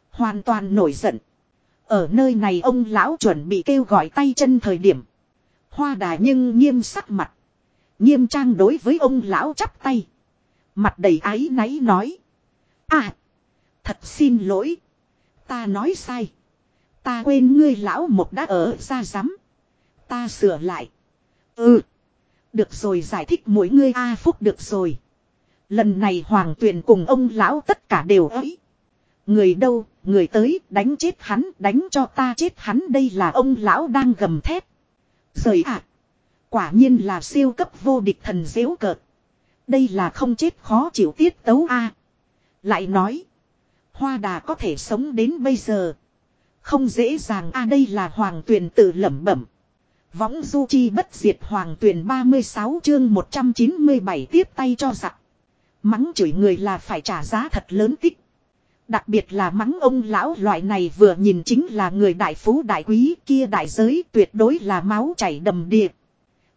Hoàn toàn nổi giận. Ở nơi này ông lão chuẩn bị kêu gọi tay chân thời điểm. Hoa đà nhưng nghiêm sắc mặt. Nghiêm trang đối với ông lão chắp tay. Mặt đầy áy náy nói. À. Thật xin lỗi. Ta nói sai. Ta quên ngươi lão một đã ở ra rắm. Ta sửa lại. Ừ. Được rồi giải thích mỗi ngươi A Phúc được rồi. Lần này hoàng tuyền cùng ông lão tất cả đều ấy. Người đâu, người tới, đánh chết hắn, đánh cho ta chết hắn đây là ông lão đang gầm thét. Rời ạ. Quả nhiên là siêu cấp vô địch thần dễu cợt. Đây là không chết khó chịu tiết tấu a. Lại nói. Hoa đà có thể sống đến bây giờ. Không dễ dàng a đây là hoàng tuyền tự lẩm bẩm. Võng du chi bất diệt hoàng tuyển 36 chương 197 tiếp tay cho giặc. Mắng chửi người là phải trả giá thật lớn tích. Đặc biệt là mắng ông lão loại này vừa nhìn chính là người đại phú đại quý, kia đại giới tuyệt đối là máu chảy đầm đìa.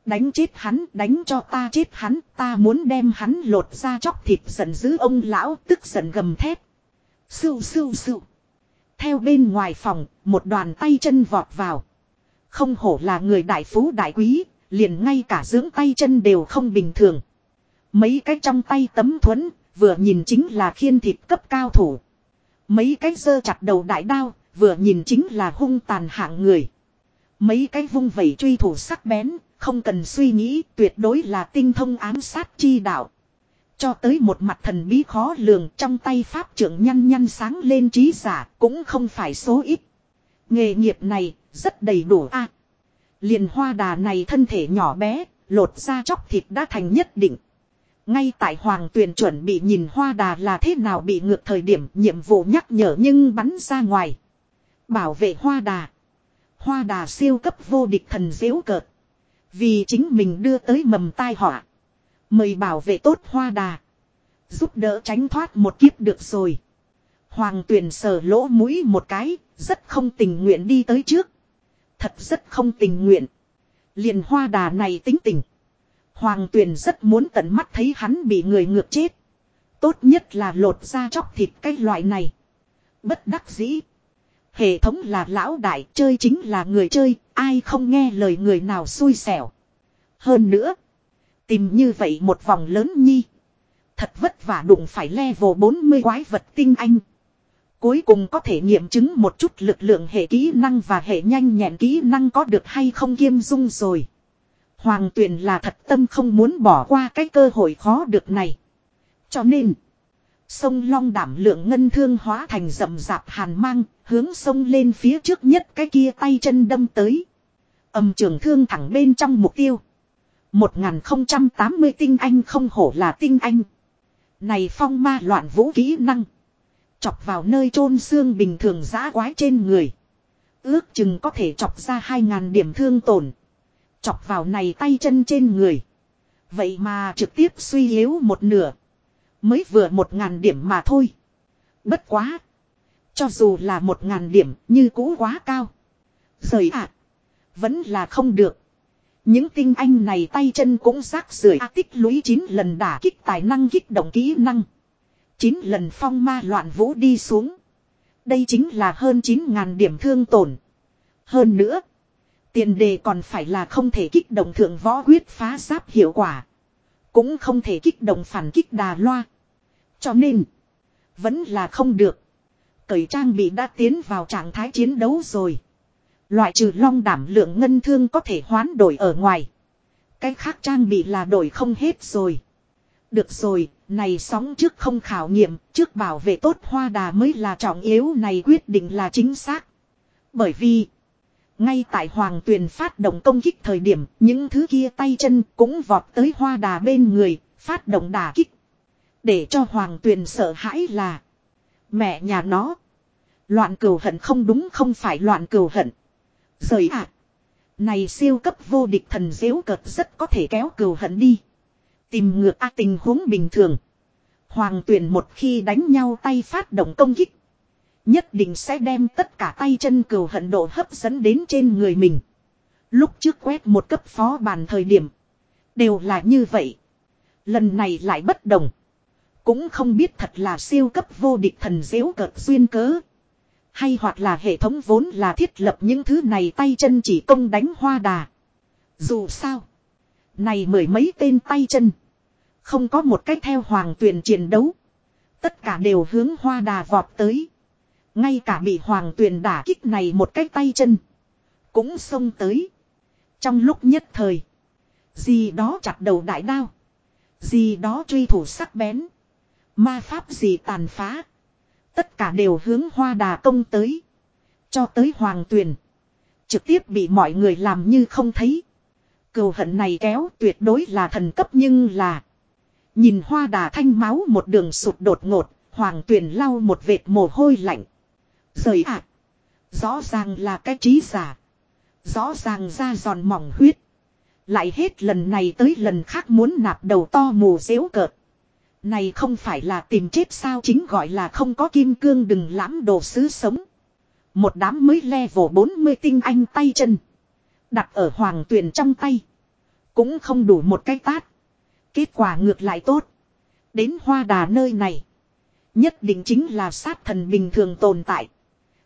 Đánh chết hắn, đánh cho ta chết hắn, ta muốn đem hắn lột ra chóc thịt giận dữ ông lão tức giận gầm thép. Sưu sưu sưu. Theo bên ngoài phòng, một đoàn tay chân vọt vào. Không hổ là người đại phú đại quý, liền ngay cả dưỡng tay chân đều không bình thường. Mấy cái trong tay tấm thuẫn, vừa nhìn chính là khiên thịt cấp cao thủ. Mấy cái dơ chặt đầu đại đao, vừa nhìn chính là hung tàn hạng người. Mấy cái vung vẩy truy thủ sắc bén, không cần suy nghĩ, tuyệt đối là tinh thông ám sát chi đạo. Cho tới một mặt thần bí khó lường trong tay pháp trưởng nhăn nhăn sáng lên trí giả, cũng không phải số ít. Nghề nghiệp này, rất đầy đủ a. liền hoa đà này thân thể nhỏ bé, lột ra chóc thịt đã thành nhất định. Ngay tại hoàng tuyền chuẩn bị nhìn hoa đà là thế nào bị ngược thời điểm nhiệm vụ nhắc nhở nhưng bắn ra ngoài. Bảo vệ hoa đà. Hoa đà siêu cấp vô địch thần dễu cợt. Vì chính mình đưa tới mầm tai họa. Mời bảo vệ tốt hoa đà. Giúp đỡ tránh thoát một kiếp được rồi. Hoàng tuyền sờ lỗ mũi một cái, rất không tình nguyện đi tới trước. Thật rất không tình nguyện. Liền hoa đà này tính tình. Hoàng tuyền rất muốn tận mắt thấy hắn bị người ngược chết. Tốt nhất là lột ra chóc thịt cái loại này. Bất đắc dĩ. Hệ thống là lão đại chơi chính là người chơi, ai không nghe lời người nào xui xẻo. Hơn nữa, tìm như vậy một vòng lớn nhi. Thật vất vả đụng phải level 40 quái vật tinh anh. Cuối cùng có thể nghiệm chứng một chút lực lượng hệ kỹ năng và hệ nhanh nhẹn kỹ năng có được hay không kiêm dung rồi. Hoàng tuyển là thật tâm không muốn bỏ qua cái cơ hội khó được này. Cho nên, sông long đảm lượng ngân thương hóa thành rậm rạp hàn mang, hướng sông lên phía trước nhất cái kia tay chân đâm tới. Âm trường thương thẳng bên trong mục tiêu. 1080 tinh anh không hổ là tinh anh. Này phong ma loạn vũ kỹ năng. Chọc vào nơi chôn xương bình thường giã quái trên người. Ước chừng có thể chọc ra 2.000 điểm thương tổn. Chọc vào này tay chân trên người. Vậy mà trực tiếp suy yếu một nửa. Mới vừa một ngàn điểm mà thôi. Bất quá. Cho dù là một ngàn điểm như cũ quá cao. Rời ạ. vẫn là không được. Những tinh anh này tay chân cũng rác rưởi tích lũy 9 lần đả kích tài năng kích động kỹ năng. 9 lần phong ma loạn vũ đi xuống. Đây chính là hơn 9.000 điểm thương tổn. Hơn nữa. Tiền đề còn phải là không thể kích động thượng võ quyết phá giáp hiệu quả. Cũng không thể kích động phản kích đà loa. Cho nên. Vẫn là không được. Cởi trang bị đã tiến vào trạng thái chiến đấu rồi. Loại trừ long đảm lượng ngân thương có thể hoán đổi ở ngoài. Cái khác trang bị là đổi không hết rồi. Được rồi, này sóng trước không khảo nghiệm, trước bảo vệ tốt hoa đà mới là trọng yếu này quyết định là chính xác. Bởi vì, ngay tại hoàng tuyền phát động công kích thời điểm, những thứ kia tay chân cũng vọt tới hoa đà bên người, phát động đả kích. Để cho hoàng tuyền sợ hãi là, mẹ nhà nó, loạn cừu hận không đúng không phải loạn cừu hận. Rời ạ. Này siêu cấp vô địch thần dếu cợt rất có thể kéo cừu hận đi. Tìm ngược a tình huống bình thường. Hoàng Tuyền một khi đánh nhau tay phát động công kích. Nhất định sẽ đem tất cả tay chân cừu hận độ hấp dẫn đến trên người mình. Lúc trước quét một cấp phó bàn thời điểm. Đều là như vậy. Lần này lại bất đồng. Cũng không biết thật là siêu cấp vô địch thần dễu cợt duyên cớ. Hay hoặc là hệ thống vốn là thiết lập những thứ này tay chân chỉ công đánh hoa đà. Dù sao. Này mười mấy tên tay chân. Không có một cách theo hoàng tuyển chiến đấu. Tất cả đều hướng hoa đà vọt tới. Ngay cả bị hoàng tuyển đả kích này một cách tay chân. Cũng xông tới. Trong lúc nhất thời. Gì đó chặt đầu đại đao. Gì đó truy thủ sắc bén. Ma pháp gì tàn phá. Tất cả đều hướng hoa đà công tới. Cho tới hoàng tuyền. Trực tiếp bị mọi người làm như không thấy. Cừu hận này kéo tuyệt đối là thần cấp nhưng là. Nhìn hoa đà thanh máu một đường sụt đột ngột. Hoàng tuyền lau một vệt mồ hôi lạnh. Rời ạ. Rõ ràng là cái trí giả. Rõ ràng ra giòn mỏng huyết. Lại hết lần này tới lần khác muốn nạp đầu to mù dễu cợt. Này không phải là tìm chết sao chính gọi là không có kim cương đừng lãm đồ sứ sống. Một đám mới level 40 tinh anh tay chân. Đặt ở hoàng tuyển trong tay. Cũng không đủ một cái tát. Kết quả ngược lại tốt. Đến hoa đà nơi này. Nhất định chính là sát thần bình thường tồn tại.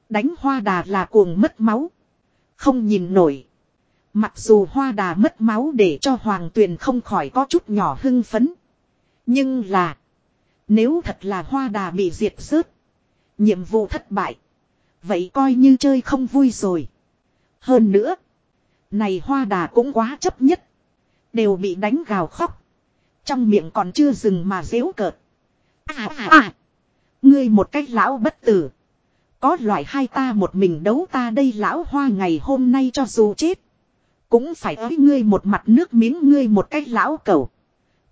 Đánh hoa đà là cuồng mất máu. Không nhìn nổi. Mặc dù hoa đà mất máu để cho hoàng tuyền không khỏi có chút nhỏ hưng phấn. Nhưng là. Nếu thật là hoa đà bị diệt rớt. Nhiệm vụ thất bại. Vậy coi như chơi không vui rồi. Hơn nữa. Này hoa đà cũng quá chấp nhất. Đều bị đánh gào khóc. Trong miệng còn chưa dừng mà dễu cợt. À, à à à. Ngươi một cách lão bất tử. Có loại hai ta một mình đấu ta đây lão hoa ngày hôm nay cho dù chết. Cũng phải ới ngươi một mặt nước miếng ngươi một cách lão cẩu.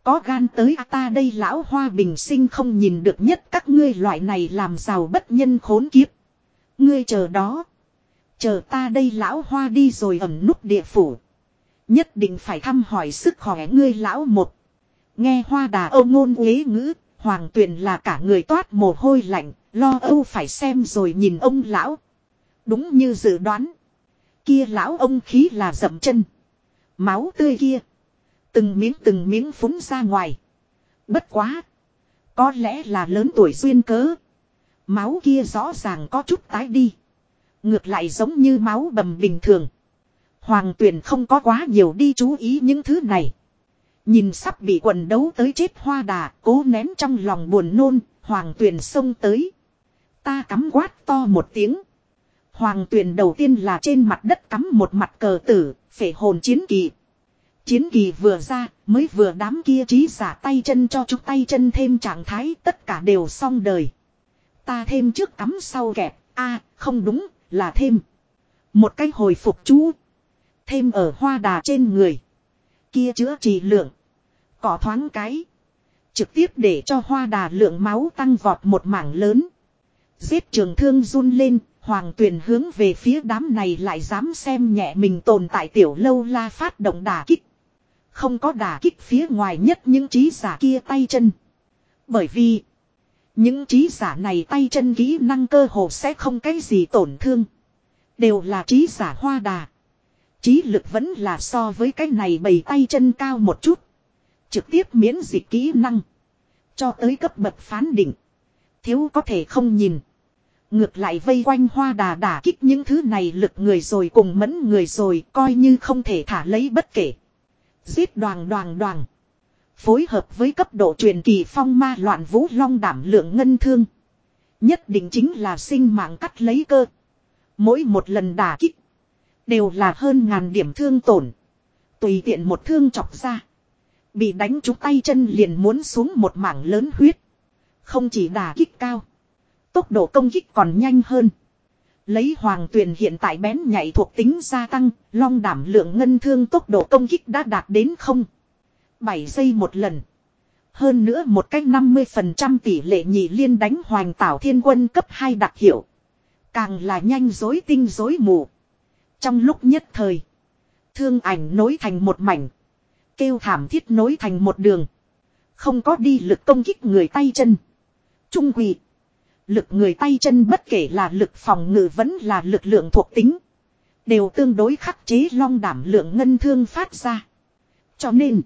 Có gan tới à, ta đây lão hoa bình sinh không nhìn được nhất các ngươi loại này làm giàu bất nhân khốn kiếp. Ngươi chờ đó. Chờ ta đây lão hoa đi rồi ẩm nút địa phủ. Nhất định phải thăm hỏi sức khỏe ngươi lão một. Nghe hoa đà âu ngôn uế ngữ, hoàng tuyền là cả người toát mồ hôi lạnh, lo âu phải xem rồi nhìn ông lão. Đúng như dự đoán. Kia lão ông khí là dậm chân. Máu tươi kia. Từng miếng từng miếng phúng ra ngoài. Bất quá. Có lẽ là lớn tuổi duyên cớ. Máu kia rõ ràng có chút tái đi. Ngược lại giống như máu bầm bình thường. Hoàng tuyển không có quá nhiều đi chú ý những thứ này. Nhìn sắp bị quần đấu tới chết hoa đà, cố nén trong lòng buồn nôn, hoàng tuyển xông tới. Ta cắm quát to một tiếng. Hoàng tuyển đầu tiên là trên mặt đất cắm một mặt cờ tử, phể hồn chiến kỳ. Chiến kỳ vừa ra, mới vừa đám kia trí giả tay chân cho chúng tay chân thêm trạng thái tất cả đều xong đời. Ta thêm trước cắm sau kẹp, a không đúng, là thêm. Một cái hồi phục chú. Thêm ở hoa đà trên người. Kia chữa trị lượng. Cỏ thoáng cái. Trực tiếp để cho hoa đà lượng máu tăng vọt một mảng lớn. Giết trường thương run lên, hoàng tuyền hướng về phía đám này lại dám xem nhẹ mình tồn tại tiểu lâu la phát động đà kích. Không có đà kích phía ngoài nhất những trí giả kia tay chân. Bởi vì, những trí giả này tay chân kỹ năng cơ hồ sẽ không cái gì tổn thương. Đều là trí giả hoa đà. Trí lực vẫn là so với cái này bầy tay chân cao một chút. Trực tiếp miễn dịch kỹ năng. Cho tới cấp bậc phán định. Thiếu có thể không nhìn. Ngược lại vây quanh hoa đà đả kích những thứ này lực người rồi cùng mẫn người rồi coi như không thể thả lấy bất kể. Giết đoàn đoàn đoàn. Phối hợp với cấp độ truyền kỳ phong ma loạn vũ long đảm lượng ngân thương. Nhất định chính là sinh mạng cắt lấy cơ. Mỗi một lần đả kích. Đều là hơn ngàn điểm thương tổn. Tùy tiện một thương chọc ra. Bị đánh trúng tay chân liền muốn xuống một mảng lớn huyết. Không chỉ đả kích cao. Tốc độ công kích còn nhanh hơn. Lấy hoàng tuyền hiện tại bén nhạy thuộc tính gia tăng, long đảm lượng ngân thương tốc độ công kích đã đạt đến không. 7 giây một lần. Hơn nữa một cách 50% tỷ lệ nhị liên đánh hoàng tảo thiên quân cấp 2 đặc hiệu. Càng là nhanh dối tinh dối mù. Trong lúc nhất thời. Thương ảnh nối thành một mảnh. Kêu thảm thiết nối thành một đường. Không có đi lực công kích người tay chân. Trung quỷ. Lực người tay chân bất kể là lực phòng ngự vẫn là lực lượng thuộc tính. Đều tương đối khắc chế long đảm lượng ngân thương phát ra. Cho nên.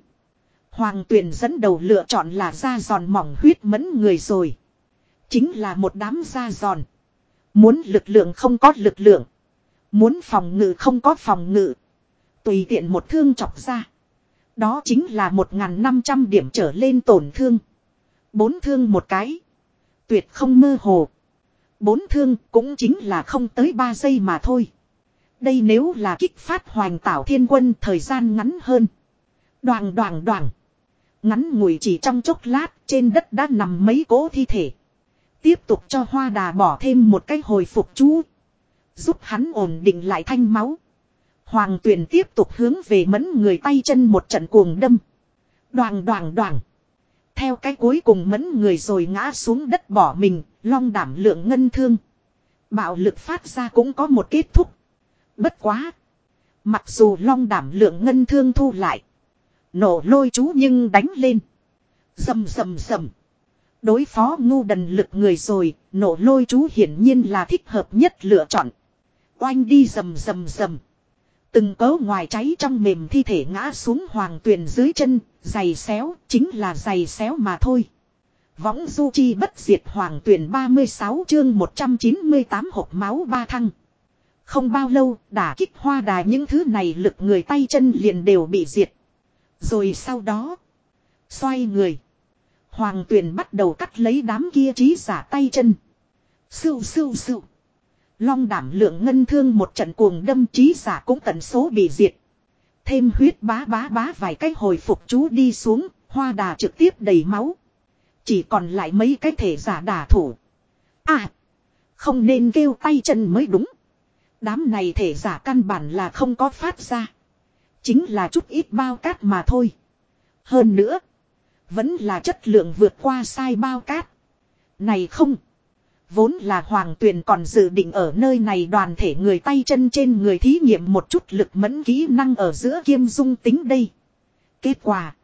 Hoàng tuyển dẫn đầu lựa chọn là da giòn mỏng huyết mẫn người rồi. Chính là một đám da giòn. Muốn lực lượng không có lực lượng. Muốn phòng ngự không có phòng ngự. Tùy tiện một thương chọc ra. Đó chính là 1.500 điểm trở lên tổn thương. Bốn thương một cái. Tuyệt không mơ hồ. Bốn thương cũng chính là không tới ba giây mà thôi. Đây nếu là kích phát hoành tảo thiên quân thời gian ngắn hơn. Đoàn đoàn đoàn. Ngắn ngủi chỉ trong chốc lát trên đất đã nằm mấy cỗ thi thể. Tiếp tục cho hoa đà bỏ thêm một cái hồi phục chú. Giúp hắn ổn định lại thanh máu. Hoàng tuyển tiếp tục hướng về mẫn người tay chân một trận cuồng đâm. Đoàn đoàn đoàn. Theo cái cuối cùng mẫn người rồi ngã xuống đất bỏ mình, long đảm lượng ngân thương. Bạo lực phát ra cũng có một kết thúc. Bất quá. Mặc dù long đảm lượng ngân thương thu lại. Nổ lôi chú nhưng đánh lên. Dầm dầm dầm. Đối phó ngu đần lực người rồi, nổ lôi chú hiển nhiên là thích hợp nhất lựa chọn. Oanh đi dầm dầm dầm. Từng cấu ngoài cháy trong mềm thi thể ngã xuống hoàng tuyền dưới chân, giày xéo, chính là giày xéo mà thôi. Võng du chi bất diệt hoàng tuyển 36 chương 198 hộp máu ba thăng. Không bao lâu, đả kích hoa đài những thứ này lực người tay chân liền đều bị diệt. Rồi sau đó, xoay người. Hoàng tuyển bắt đầu cắt lấy đám kia trí giả tay chân. Sưu sưu sưu. Long đảm lượng ngân thương một trận cuồng đâm trí giả cũng tận số bị diệt. Thêm huyết bá bá bá vài cái hồi phục chú đi xuống, hoa đà trực tiếp đầy máu. Chỉ còn lại mấy cái thể giả đả thủ. À, không nên kêu tay chân mới đúng. Đám này thể giả căn bản là không có phát ra. Chính là chút ít bao cát mà thôi. Hơn nữa, vẫn là chất lượng vượt qua sai bao cát. Này không, Vốn là hoàng tuyền còn dự định ở nơi này đoàn thể người tay chân trên người thí nghiệm một chút lực mẫn kỹ năng ở giữa kiêm dung tính đây. Kết quả.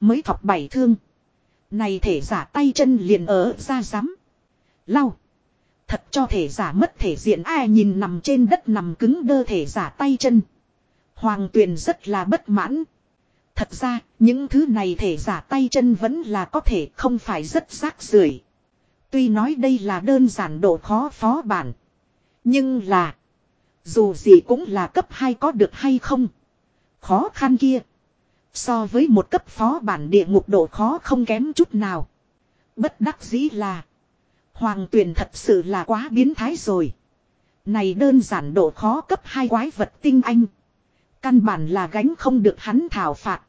Mới thọc bảy thương. Này thể giả tay chân liền ở ra rắm. Lau. Thật cho thể giả mất thể diện ai nhìn nằm trên đất nằm cứng đơ thể giả tay chân. Hoàng tuyền rất là bất mãn. Thật ra, những thứ này thể giả tay chân vẫn là có thể không phải rất rác rưởi. Tuy nói đây là đơn giản độ khó phó bản. Nhưng là. Dù gì cũng là cấp 2 có được hay không. Khó khăn kia. So với một cấp phó bản địa ngục độ khó không kém chút nào. Bất đắc dĩ là. Hoàng tuyển thật sự là quá biến thái rồi. Này đơn giản độ khó cấp hai quái vật tinh anh. Căn bản là gánh không được hắn thảo phạt.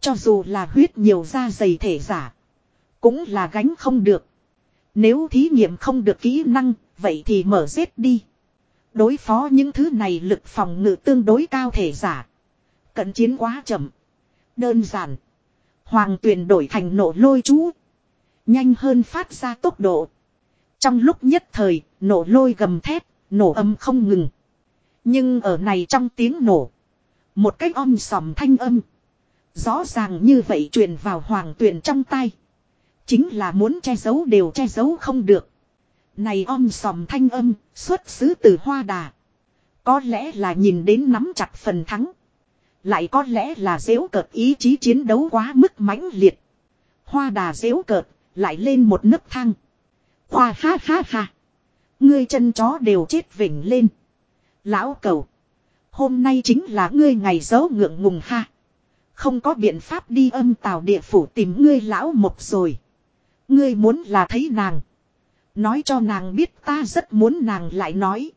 Cho dù là huyết nhiều da dày thể giả. Cũng là gánh không được. Nếu thí nghiệm không được kỹ năng, vậy thì mở giết đi. Đối phó những thứ này lực phòng ngự tương đối cao thể giả. Cận chiến quá chậm. Đơn giản. Hoàng tuyền đổi thành nổ lôi chú. Nhanh hơn phát ra tốc độ. Trong lúc nhất thời, nổ lôi gầm thép, nổ âm không ngừng. Nhưng ở này trong tiếng nổ. Một cách om sòm thanh âm. Rõ ràng như vậy truyền vào hoàng tuyền trong tay. Chính là muốn che giấu đều che giấu không được. Này om sòm thanh âm, xuất xứ từ hoa đà. Có lẽ là nhìn đến nắm chặt phần thắng. Lại có lẽ là dễu cợt ý chí chiến đấu quá mức mãnh liệt. Hoa đà dễu cợt, lại lên một nấc thang. Hoa ha ha ha. Ngươi chân chó đều chết vỉnh lên. Lão cầu. Hôm nay chính là ngươi ngày giấu ngượng ngùng ha. Không có biện pháp đi âm tào địa phủ tìm ngươi lão mộc rồi. Ngươi muốn là thấy nàng. Nói cho nàng biết ta rất muốn nàng lại nói.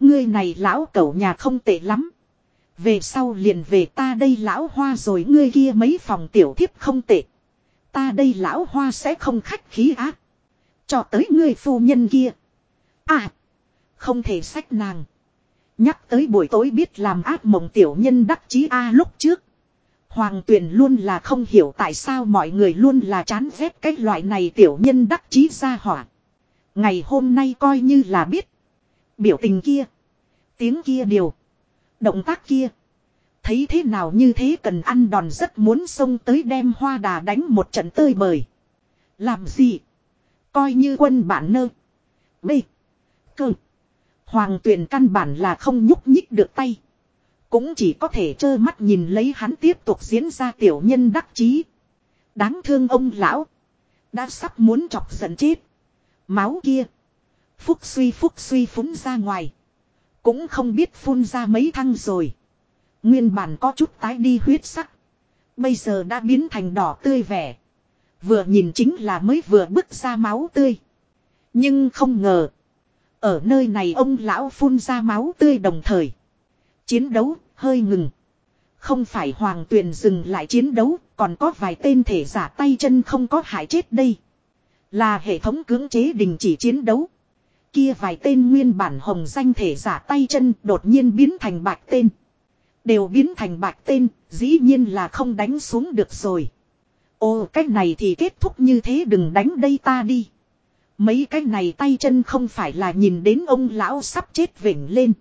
Ngươi này lão cẩu nhà không tệ lắm. Về sau liền về ta đây lão hoa rồi ngươi kia mấy phòng tiểu thiếp không tệ. Ta đây lão hoa sẽ không khách khí ác. Cho tới ngươi phu nhân kia. À. Không thể sách nàng. Nhắc tới buổi tối biết làm ác mộng tiểu nhân đắc chí A lúc trước. Hoàng tuyền luôn là không hiểu tại sao mọi người luôn là chán ghét cái loại này tiểu nhân đắc chí ra hỏa. Ngày hôm nay coi như là biết. Biểu tình kia. Tiếng kia điều. Động tác kia. Thấy thế nào như thế cần ăn đòn rất muốn xông tới đem hoa đà đánh một trận tơi bời. Làm gì? Coi như quân bản nơ. Bê. Cơ. Hoàng tuyền căn bản là không nhúc nhích được tay. Cũng chỉ có thể trơ mắt nhìn lấy hắn tiếp tục diễn ra tiểu nhân đắc chí. Đáng thương ông lão. Đã sắp muốn chọc giận chết. Máu kia. Phúc suy phúc suy phúng ra ngoài. Cũng không biết phun ra mấy thăng rồi. Nguyên bản có chút tái đi huyết sắc. Bây giờ đã biến thành đỏ tươi vẻ. Vừa nhìn chính là mới vừa bứt ra máu tươi. Nhưng không ngờ. Ở nơi này ông lão phun ra máu tươi đồng thời. Chiến đấu hơi ngừng. Không phải hoàng tuyền dừng lại chiến đấu, còn có vài tên thể giả tay chân không có hại chết đây. Là hệ thống cưỡng chế đình chỉ chiến đấu. Kia vài tên nguyên bản hồng danh thể giả tay chân đột nhiên biến thành bạch tên. Đều biến thành bạch tên, dĩ nhiên là không đánh xuống được rồi. Ồ cách này thì kết thúc như thế đừng đánh đây ta đi. Mấy cái này tay chân không phải là nhìn đến ông lão sắp chết vỉnh lên.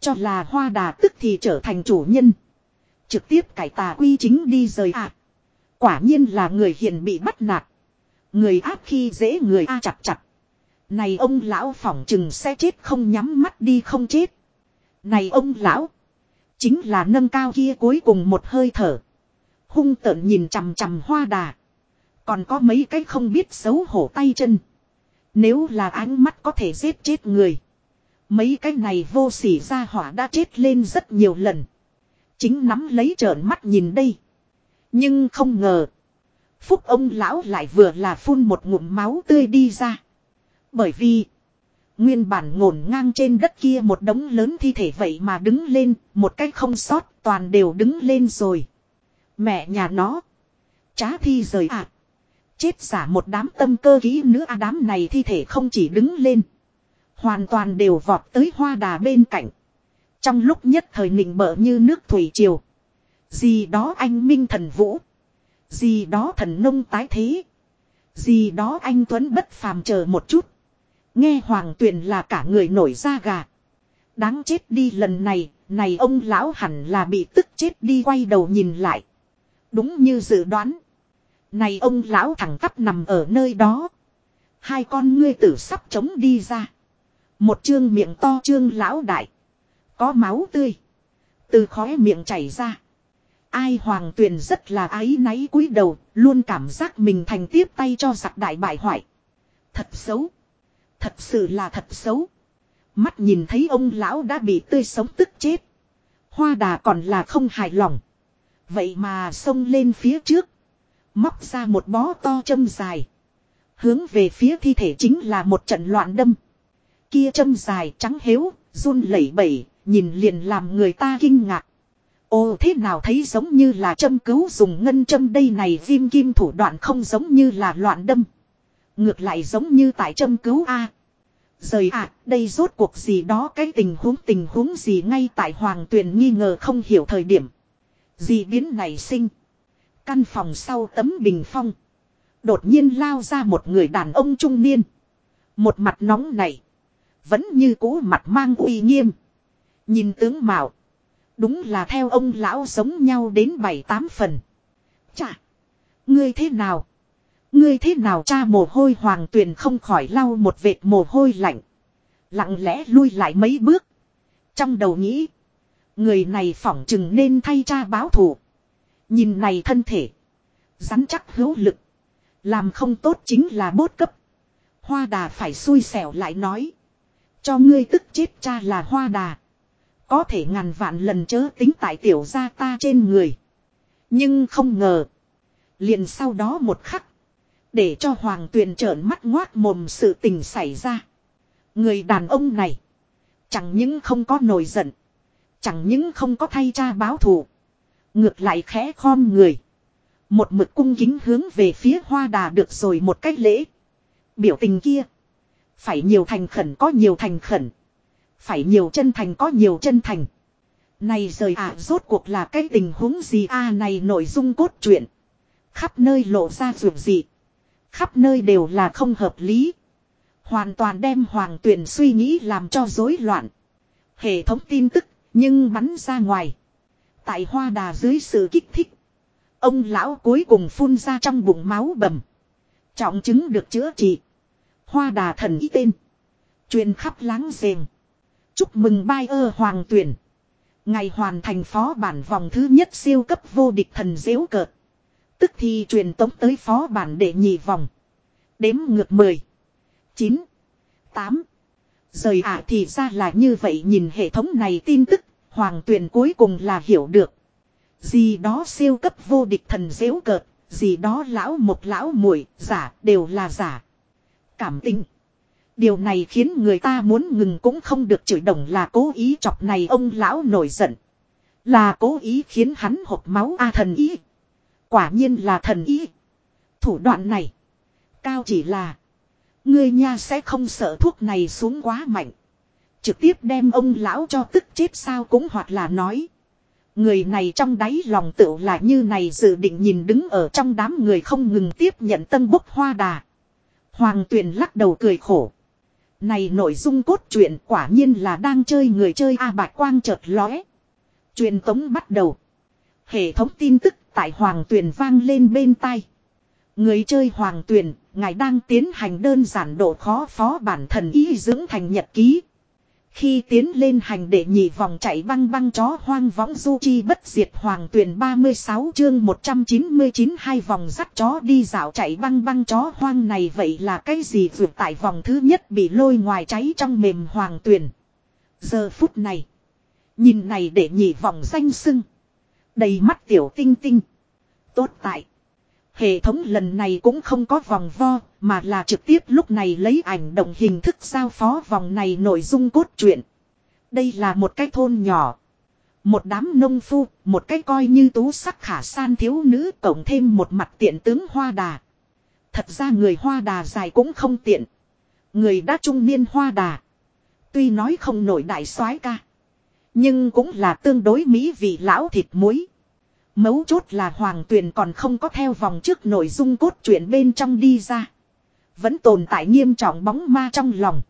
Cho là hoa đà tức thì trở thành chủ nhân. Trực tiếp cải tà quy chính đi rời ạ. À. Quả nhiên là người hiền bị bắt nạt. Người áp khi dễ người A chặt chặt. Này ông lão phỏng chừng sẽ chết không nhắm mắt đi không chết. Này ông lão. Chính là nâng cao kia cuối cùng một hơi thở. Hung tợn nhìn chằm chằm hoa đà. Còn có mấy cái không biết xấu hổ tay chân. Nếu là ánh mắt có thể giết chết người. Mấy cái này vô sỉ ra hỏa đã chết lên rất nhiều lần. Chính nắm lấy trợn mắt nhìn đây. Nhưng không ngờ. Phúc ông lão lại vừa là phun một ngụm máu tươi đi ra. Bởi vì. Nguyên bản ngổn ngang trên đất kia một đống lớn thi thể vậy mà đứng lên. Một cách không sót, toàn đều đứng lên rồi. Mẹ nhà nó. Trá thi rời ạ. À. Chết giả một đám tâm cơ kỹ nữa à đám này thi thể không chỉ đứng lên. Hoàn toàn đều vọt tới hoa đà bên cạnh. Trong lúc nhất thời nịnh bợ như nước thủy triều. Gì đó anh minh thần vũ. Gì đó thần nông tái thế. Gì đó anh Tuấn bất phàm chờ một chút. Nghe hoàng tuyền là cả người nổi da gà. Đáng chết đi lần này, này ông lão hẳn là bị tức chết đi quay đầu nhìn lại. Đúng như dự đoán. Này ông lão thẳng tắp nằm ở nơi đó. Hai con ngươi tử sắp chống đi ra. Một chương miệng to chương lão đại. Có máu tươi. Từ khóe miệng chảy ra. Ai hoàng tuyền rất là ái náy cúi đầu, luôn cảm giác mình thành tiếp tay cho giặc đại bại hoại. Thật xấu. Thật sự là thật xấu. Mắt nhìn thấy ông lão đã bị tươi sống tức chết. Hoa đà còn là không hài lòng. Vậy mà xông lên phía trước. Móc ra một bó to châm dài. Hướng về phía thi thể chính là một trận loạn đâm. Kia châm dài trắng hếu, run lẩy bẩy, nhìn liền làm người ta kinh ngạc. Ồ thế nào thấy giống như là châm cứu dùng ngân châm đây này viêm kim thủ đoạn không giống như là loạn đâm. Ngược lại giống như tại châm cứu A. Rời ạ, đây rốt cuộc gì đó cái tình huống tình huống gì ngay tại hoàng tuyền nghi ngờ không hiểu thời điểm. Gì biến này sinh. Căn phòng sau tấm bình phong. Đột nhiên lao ra một người đàn ông trung niên. Một mặt nóng này. Vẫn như cũ mặt mang uy nghiêm. Nhìn tướng mạo. Đúng là theo ông lão giống nhau đến bảy tám phần. Chà. Ngươi thế nào? Ngươi thế nào cha mồ hôi hoàng tuyền không khỏi lau một vệt mồ hôi lạnh. Lặng lẽ lui lại mấy bước. Trong đầu nghĩ. Người này phỏng chừng nên thay cha báo thù. Nhìn này thân thể. Rắn chắc hữu lực. Làm không tốt chính là bốt cấp. Hoa đà phải xui xẻo lại nói. Cho ngươi tức chết cha là hoa đà. Có thể ngàn vạn lần chớ tính tại tiểu gia ta trên người. Nhưng không ngờ. Liền sau đó một khắc. Để cho hoàng tuyền trợn mắt ngoác mồm sự tình xảy ra. Người đàn ông này. Chẳng những không có nổi giận. Chẳng những không có thay cha báo thù. Ngược lại khẽ khom người. Một mực cung kính hướng về phía hoa đà được rồi một cách lễ. Biểu tình kia. Phải nhiều thành khẩn có nhiều thành khẩn. Phải nhiều chân thành có nhiều chân thành. Này rời ạ, rốt cuộc là cái tình huống gì a, này nội dung cốt truyện. Khắp nơi lộ ra vượt gì. Khắp nơi đều là không hợp lý. Hoàn toàn đem hoàng tuyển suy nghĩ làm cho rối loạn. Hệ thống tin tức, nhưng bắn ra ngoài. Tại hoa đà dưới sự kích thích. Ông lão cuối cùng phun ra trong bụng máu bầm. Trọng chứng được chữa trị. Hoa đà thần ý tên. Truyền khắp láng giềng. Chúc mừng bai ơ hoàng tuyển. Ngày hoàn thành phó bản vòng thứ nhất siêu cấp vô địch thần dễu cợt. Tức thì truyền tống tới phó bản để nhị vòng. Đếm ngược 10. 9. 8. Rời ạ thì ra là như vậy nhìn hệ thống này tin tức. Hoàng tuyển cuối cùng là hiểu được. Gì đó siêu cấp vô địch thần dễu cợt. Gì đó lão một lão muội, giả đều là giả. Cảm tình. Điều này khiến người ta muốn ngừng cũng không được chửi đồng là cố ý chọc này ông lão nổi giận. Là cố ý khiến hắn hộp máu a thần ý. Quả nhiên là thần ý. Thủ đoạn này. Cao chỉ là. người nha sẽ không sợ thuốc này xuống quá mạnh. Trực tiếp đem ông lão cho tức chết sao cũng hoặc là nói. Người này trong đáy lòng tựu là như này dự định nhìn đứng ở trong đám người không ngừng tiếp nhận tân bốc hoa đà. Hoàng tuyền lắc đầu cười khổ. Này nội dung cốt truyện quả nhiên là đang chơi người chơi A Bạch Quang chợt lóe. Truyền tống bắt đầu. Hệ thống tin tức tại Hoàng Tuyền vang lên bên tai. Người chơi Hoàng Tuyền, ngài đang tiến hành đơn giản độ khó phó bản thần ý dưỡng thành nhật ký. Khi tiến lên hành để nhị vòng chạy băng băng chó hoang võng du chi bất diệt hoàng tuyển 36 chương 199 hai vòng dắt chó đi dạo chạy băng băng chó hoang này vậy là cái gì vượt tại vòng thứ nhất bị lôi ngoài cháy trong mềm hoàng tuyển. Giờ phút này. Nhìn này để nhị vòng danh sưng. Đầy mắt tiểu tinh tinh. Tốt tại. Hệ thống lần này cũng không có vòng vo, mà là trực tiếp lúc này lấy ảnh động hình thức giao phó vòng này nội dung cốt truyện. Đây là một cái thôn nhỏ. Một đám nông phu, một cái coi như tú sắc khả san thiếu nữ cộng thêm một mặt tiện tướng hoa đà. Thật ra người hoa đà dài cũng không tiện. Người đã trung niên hoa đà. Tuy nói không nổi đại soái ca. Nhưng cũng là tương đối mỹ vị lão thịt muối. Mấu chốt là hoàng tuyền còn không có theo vòng trước nội dung cốt truyện bên trong đi ra. Vẫn tồn tại nghiêm trọng bóng ma trong lòng.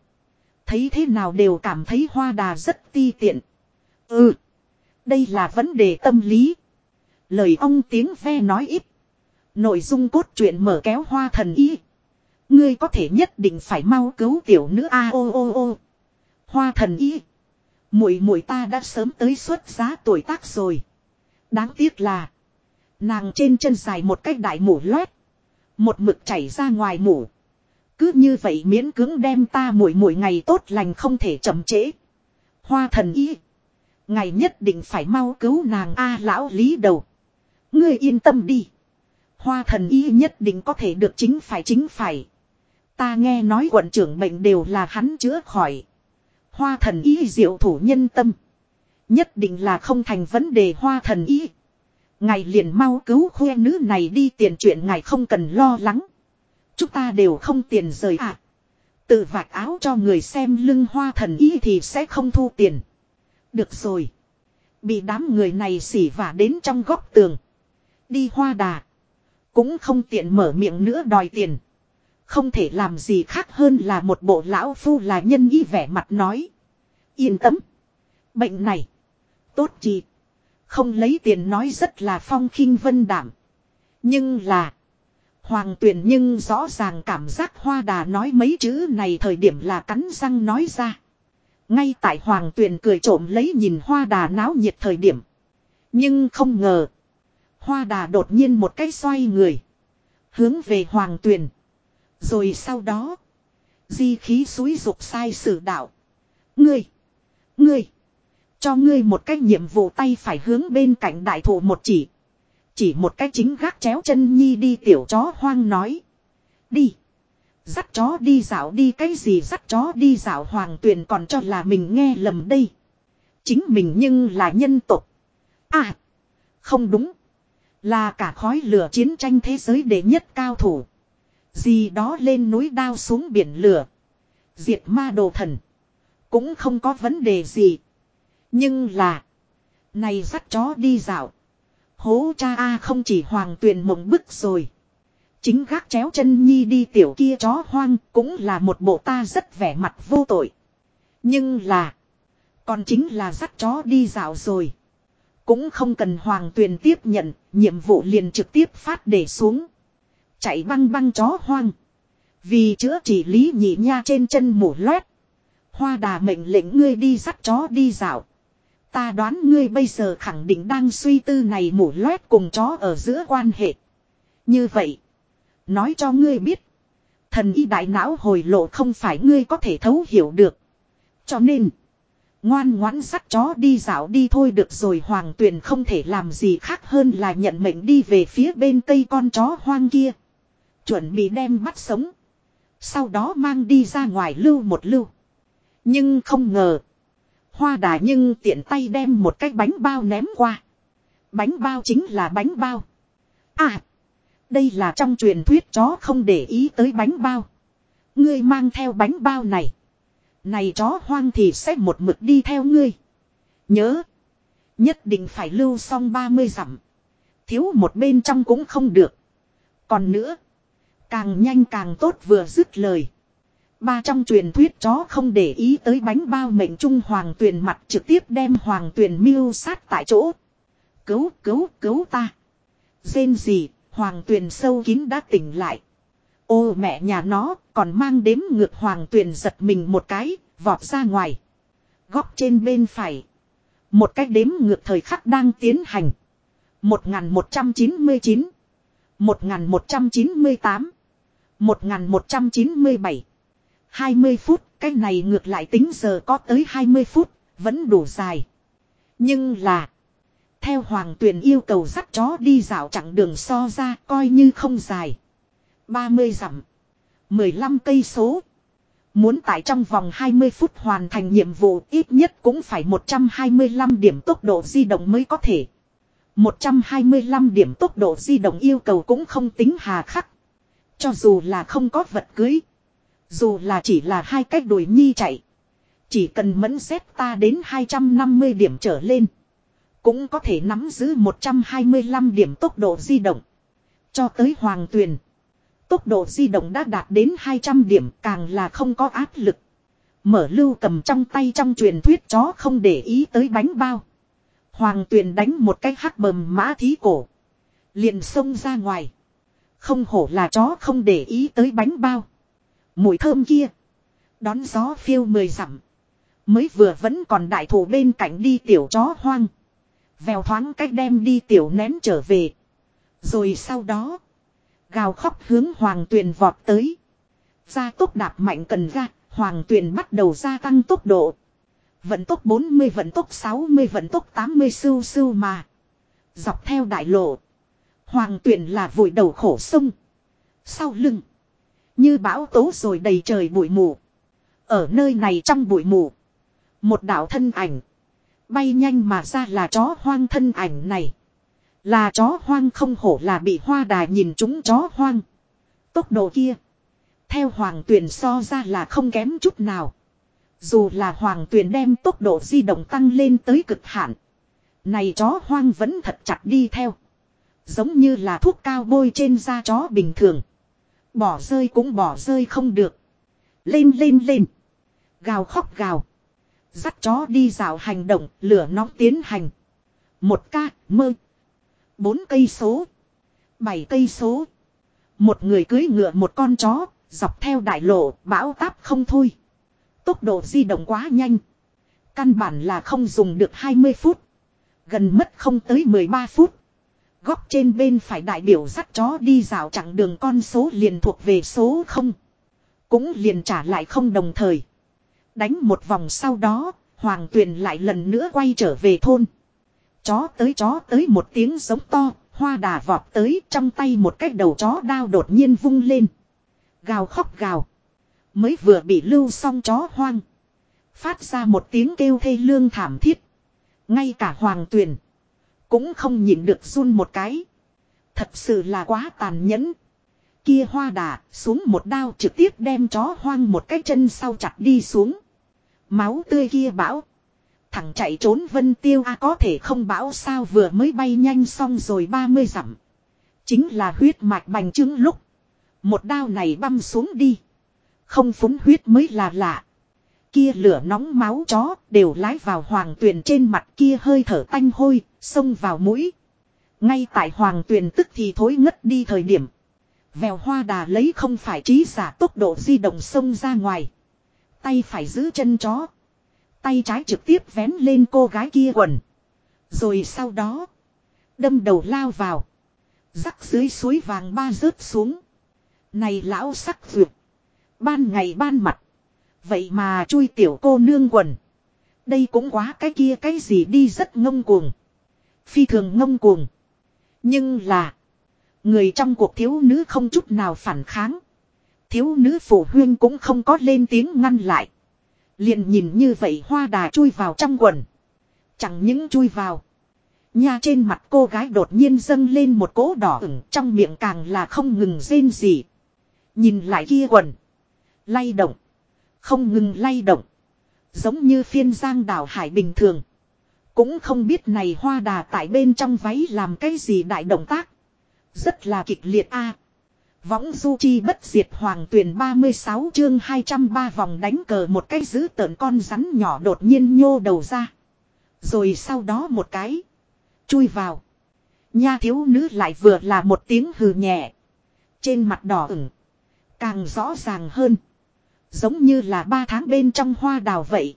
Thấy thế nào đều cảm thấy hoa đà rất ti tiện. Ừ. Đây là vấn đề tâm lý. Lời ông tiếng ve nói ít. Nội dung cốt truyện mở kéo hoa thần y. Ngươi có thể nhất định phải mau cứu tiểu nữ a ô ô ô. Hoa thần y. Muội muội ta đã sớm tới xuất giá tuổi tác rồi. Đáng tiếc là. Nàng trên chân dài một cách đại mũ loét. Một mực chảy ra ngoài mũ. Cứ như vậy miễn cưỡng đem ta mỗi mỗi ngày tốt lành không thể chậm trễ. Hoa thần y. Ngày nhất định phải mau cứu nàng A lão lý đầu. Ngươi yên tâm đi. Hoa thần y nhất định có thể được chính phải chính phải. Ta nghe nói quận trưởng bệnh đều là hắn chữa khỏi. Hoa thần y diệu thủ nhân tâm. Nhất định là không thành vấn đề hoa thần y. Ngài liền mau cứu khuê nữ này đi tiền chuyện ngài không cần lo lắng. Chúng ta đều không tiền rời ạ. À. Tự vạch áo cho người xem lưng hoa thần y thì sẽ không thu tiền. Được rồi. Bị đám người này xỉ vả đến trong góc tường. Đi hoa đà. Cũng không tiện mở miệng nữa đòi tiền. Không thể làm gì khác hơn là một bộ lão phu là nhân y vẻ mặt nói. Yên tâm. Bệnh này. Tốt gì. Không lấy tiền nói rất là phong khinh vân đảm. Nhưng là. Hoàng tuyển nhưng rõ ràng cảm giác hoa đà nói mấy chữ này thời điểm là cắn răng nói ra. Ngay tại hoàng tuyển cười trộm lấy nhìn hoa đà náo nhiệt thời điểm. Nhưng không ngờ. Hoa đà đột nhiên một cái xoay người. Hướng về hoàng tuyển. Rồi sau đó. Di khí suối dục sai sử đạo. Ngươi. Ngươi. Cho ngươi một cái nhiệm vụ tay phải hướng bên cạnh đại thụ một chỉ. Chỉ một cái chính gác chéo chân nhi đi tiểu chó hoang nói. Đi. Dắt chó đi dạo đi cái gì dắt chó đi dạo hoàng tuyền còn cho là mình nghe lầm đây. Chính mình nhưng là nhân tục. À. Không đúng. Là cả khói lửa chiến tranh thế giới đệ nhất cao thủ. Gì đó lên núi đao xuống biển lửa. Diệt ma đồ thần. Cũng không có vấn đề gì. Nhưng là. Này dắt chó đi dạo. Hố cha A không chỉ hoàng tuyền mộng bức rồi. Chính gác chéo chân nhi đi tiểu kia chó hoang cũng là một bộ ta rất vẻ mặt vô tội. Nhưng là. Còn chính là dắt chó đi dạo rồi. Cũng không cần hoàng tuyền tiếp nhận, nhiệm vụ liền trực tiếp phát để xuống. Chạy băng băng chó hoang. Vì chữa trị lý nhị nha trên chân mổ loét. Hoa đà mệnh lệnh ngươi đi dắt chó đi dạo. Ta đoán ngươi bây giờ khẳng định đang suy tư này mủ loét cùng chó ở giữa quan hệ. Như vậy. Nói cho ngươi biết. Thần y đại não hồi lộ không phải ngươi có thể thấu hiểu được. Cho nên. Ngoan ngoãn sắt chó đi dạo đi thôi được rồi hoàng tuyền không thể làm gì khác hơn là nhận mệnh đi về phía bên cây con chó hoang kia. Chuẩn bị đem bắt sống. Sau đó mang đi ra ngoài lưu một lưu. Nhưng không ngờ. Hoa đà nhưng tiện tay đem một cái bánh bao ném qua. Bánh bao chính là bánh bao. À. Đây là trong truyền thuyết chó không để ý tới bánh bao. Ngươi mang theo bánh bao này. Này chó hoang thì sẽ một mực đi theo ngươi. Nhớ. Nhất định phải lưu xong 30 dặm. Thiếu một bên trong cũng không được. Còn nữa. Càng nhanh càng tốt vừa dứt lời. Ba trong truyền thuyết chó không để ý tới bánh bao mệnh trung hoàng tuyền mặt trực tiếp đem hoàng tuyền miêu sát tại chỗ. Cứu, cứu, cứu ta. Dên gì, hoàng tuyền sâu kín đã tỉnh lại. Ô mẹ nhà nó, còn mang đếm ngược hoàng tuyền giật mình một cái, vọt ra ngoài. Góc trên bên phải. Một cái đếm ngược thời khắc đang tiến hành. 1199 1198 1197 20 phút, cái này ngược lại tính giờ có tới 20 phút, vẫn đủ dài. Nhưng là, theo hoàng tuyển yêu cầu dắt chó đi dạo chặng đường so ra coi như không dài. 30 dặm, 15 cây số. Muốn tại trong vòng 20 phút hoàn thành nhiệm vụ ít nhất cũng phải 125 điểm tốc độ di động mới có thể. 125 điểm tốc độ di động yêu cầu cũng không tính hà khắc. Cho dù là không có vật cưới. Dù là chỉ là hai cách đuổi nhi chạy. Chỉ cần mẫn xét ta đến 250 điểm trở lên. Cũng có thể nắm giữ 125 điểm tốc độ di động. Cho tới hoàng tuyền. Tốc độ di động đã đạt đến 200 điểm, càng là không có áp lực. Mở lưu cầm trong tay trong truyền thuyết chó không để ý tới bánh bao. Hoàng tuyền đánh một cái hắc bầm mã thí cổ. Liền xông ra ngoài. Không hổ là chó không để ý tới bánh bao. Mùi thơm kia. Đón gió phiêu mười dặm. Mới vừa vẫn còn đại thủ bên cạnh đi tiểu chó hoang. Vèo thoáng cách đem đi tiểu ném trở về. Rồi sau đó. Gào khóc hướng hoàng tuyền vọt tới. Ra tốc đạp mạnh cần ra. Hoàng tuyền bắt đầu gia tăng tốc độ. Vận tốc 40 vận tốc 60 vận tốc 80 sưu sưu mà. Dọc theo đại lộ. Hoàng tuyền là vội đầu khổ sông. Sau lưng. Như bão tố rồi đầy trời bụi mù. Ở nơi này trong bụi mù. Một đạo thân ảnh. Bay nhanh mà ra là chó hoang thân ảnh này. Là chó hoang không hổ là bị hoa đà nhìn chúng chó hoang. Tốc độ kia. Theo hoàng tuyển so ra là không kém chút nào. Dù là hoàng tuyển đem tốc độ di động tăng lên tới cực hạn. Này chó hoang vẫn thật chặt đi theo. Giống như là thuốc cao bôi trên da chó bình thường. Bỏ rơi cũng bỏ rơi không được. Lên lên lên. Gào khóc gào. Dắt chó đi dạo hành động, lửa nóng tiến hành. Một ca, mơ. Bốn cây số. Bảy cây số. Một người cưới ngựa một con chó, dọc theo đại lộ, bão táp không thôi. Tốc độ di động quá nhanh. Căn bản là không dùng được 20 phút. Gần mất không tới 13 phút. Góc trên bên phải đại biểu dắt chó đi dạo chặng đường con số liền thuộc về số 0. Cũng liền trả lại không đồng thời. Đánh một vòng sau đó, Hoàng Tuyền lại lần nữa quay trở về thôn. Chó tới chó tới một tiếng giống to, hoa đà vọt tới trong tay một cái đầu chó đao đột nhiên vung lên. Gào khóc gào. Mới vừa bị lưu xong chó hoang. Phát ra một tiếng kêu thê lương thảm thiết. Ngay cả Hoàng Tuyền. Cũng không nhịn được run một cái. Thật sự là quá tàn nhẫn. Kia hoa đà xuống một đao trực tiếp đem chó hoang một cái chân sau chặt đi xuống. Máu tươi kia bão. Thẳng chạy trốn vân tiêu a có thể không bão sao vừa mới bay nhanh xong rồi 30 dặm. Chính là huyết mạch bành trướng lúc. Một đao này băm xuống đi. Không phúng huyết mới là lạ. Kia lửa nóng máu chó đều lái vào hoàng tuyền trên mặt kia hơi thở tanh hôi, xông vào mũi. Ngay tại hoàng tuyền tức thì thối ngất đi thời điểm. Vèo hoa đà lấy không phải trí giả tốc độ di động xông ra ngoài. Tay phải giữ chân chó. Tay trái trực tiếp vén lên cô gái kia quần. Rồi sau đó. Đâm đầu lao vào. Rắc dưới suối vàng ba rớt xuống. Này lão sắc vượt. Ban ngày ban mặt. Vậy mà chui tiểu cô nương quần. Đây cũng quá cái kia cái gì đi rất ngông cuồng. Phi thường ngông cuồng. Nhưng là. Người trong cuộc thiếu nữ không chút nào phản kháng. Thiếu nữ phụ huyên cũng không có lên tiếng ngăn lại. Liền nhìn như vậy hoa đà chui vào trong quần. Chẳng những chui vào. Nha trên mặt cô gái đột nhiên dâng lên một cỗ đỏ ửng trong miệng càng là không ngừng rên gì. Nhìn lại kia quần. Lay động. Không ngừng lay động. Giống như phiên giang đảo hải bình thường. Cũng không biết này hoa đà tại bên trong váy làm cái gì đại động tác. Rất là kịch liệt a. Võng du chi bất diệt hoàng tuyển 36 chương 203 vòng đánh cờ một cái giữ tợn con rắn nhỏ đột nhiên nhô đầu ra. Rồi sau đó một cái. Chui vào. Nha thiếu nữ lại vừa là một tiếng hừ nhẹ. Trên mặt đỏ ửng. Càng rõ ràng hơn. Giống như là ba tháng bên trong hoa đào vậy.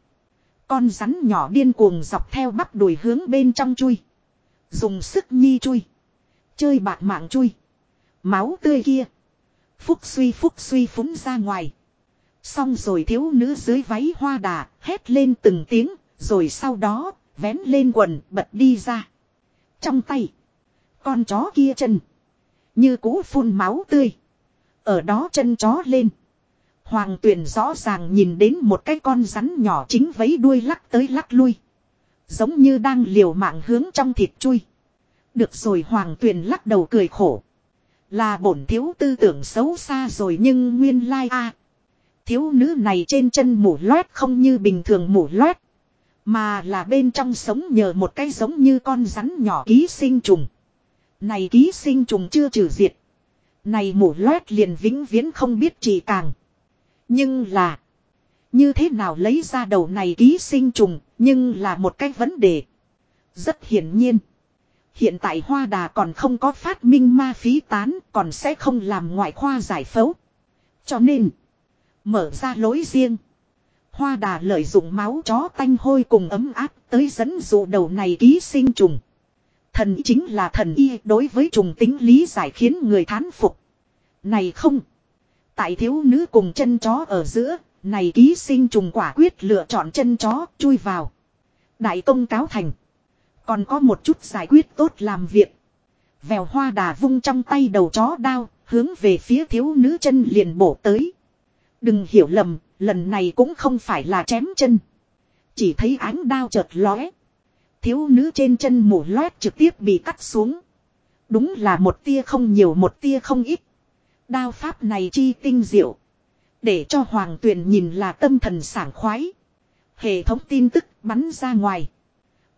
Con rắn nhỏ điên cuồng dọc theo bắp đùi hướng bên trong chui. Dùng sức nhi chui. Chơi bạc mạng chui. Máu tươi kia. Phúc suy phúc suy phúng ra ngoài. Xong rồi thiếu nữ dưới váy hoa đà, hét lên từng tiếng, rồi sau đó, vén lên quần, bật đi ra. Trong tay, con chó kia chân, như cũ phun máu tươi. Ở đó chân chó lên. Hoàng tuyển rõ ràng nhìn đến một cái con rắn nhỏ chính vấy đuôi lắc tới lắc lui. Giống như đang liều mạng hướng trong thịt chui. Được rồi hoàng tuyển lắc đầu cười khổ. Là bổn thiếu tư tưởng xấu xa rồi nhưng nguyên lai a Thiếu nữ này trên chân mủ loét không như bình thường mủ loét. Mà là bên trong sống nhờ một cái giống như con rắn nhỏ ký sinh trùng. Này ký sinh trùng chưa trừ diệt. Này mủ loét liền vĩnh viễn không biết trì càng. Nhưng là. Như thế nào lấy ra đầu này ký sinh trùng, nhưng là một cái vấn đề. Rất hiển nhiên. Hiện tại hoa đà còn không có phát minh ma phí tán, còn sẽ không làm ngoại khoa giải phẫu. Cho nên, mở ra lối riêng. Hoa đà lợi dụng máu chó tanh hôi cùng ấm áp tới dẫn dụ đầu này ký sinh trùng. Thần chính là thần y đối với trùng tính lý giải khiến người thán phục. Này không. Tại thiếu nữ cùng chân chó ở giữa, này ký sinh trùng quả quyết lựa chọn chân chó chui vào. Đại công cáo thành. Còn có một chút giải quyết tốt làm việc. Vèo hoa đà vung trong tay đầu chó đao, hướng về phía thiếu nữ chân liền bổ tới. Đừng hiểu lầm, lần này cũng không phải là chém chân. Chỉ thấy ánh đao chợt lóe. Thiếu nữ trên chân mổ loét trực tiếp bị cắt xuống. Đúng là một tia không nhiều một tia không ít. Đao pháp này chi tinh diệu. Để cho hoàng tuyền nhìn là tâm thần sảng khoái. Hệ thống tin tức bắn ra ngoài.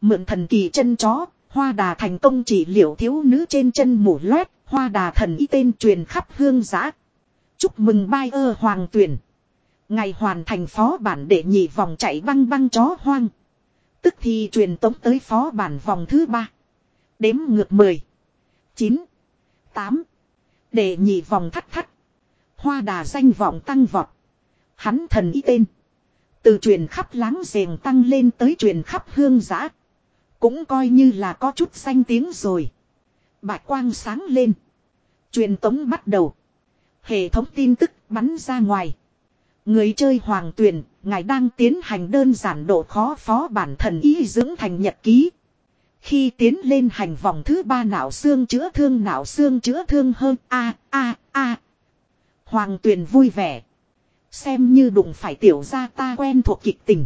Mượn thần kỳ chân chó, hoa đà thành công chỉ liệu thiếu nữ trên chân mủ loét, hoa đà thần y tên truyền khắp hương giã. Chúc mừng bai ơ hoàng tuyển. Ngày hoàn thành phó bản để nhị vòng chạy băng băng chó hoang. Tức thì truyền tống tới phó bản vòng thứ ba. Đếm ngược 10. 9. 8. Để nhị vòng thắt thắt. Hoa đà danh vọng tăng vọt. Hắn thần y tên. Từ truyền khắp láng giềng tăng lên tới truyền khắp hương giã. Cũng coi như là có chút danh tiếng rồi. Bạch quang sáng lên. Truyền tống bắt đầu. Hệ thống tin tức bắn ra ngoài. Người chơi hoàng tuyển, ngài đang tiến hành đơn giản độ khó phó bản thần y dưỡng thành nhật ký. Khi tiến lên hành vòng thứ ba não xương chữa thương não xương chữa thương hơn a a a Hoàng tuyền vui vẻ. Xem như đụng phải tiểu gia ta quen thuộc kịch tình.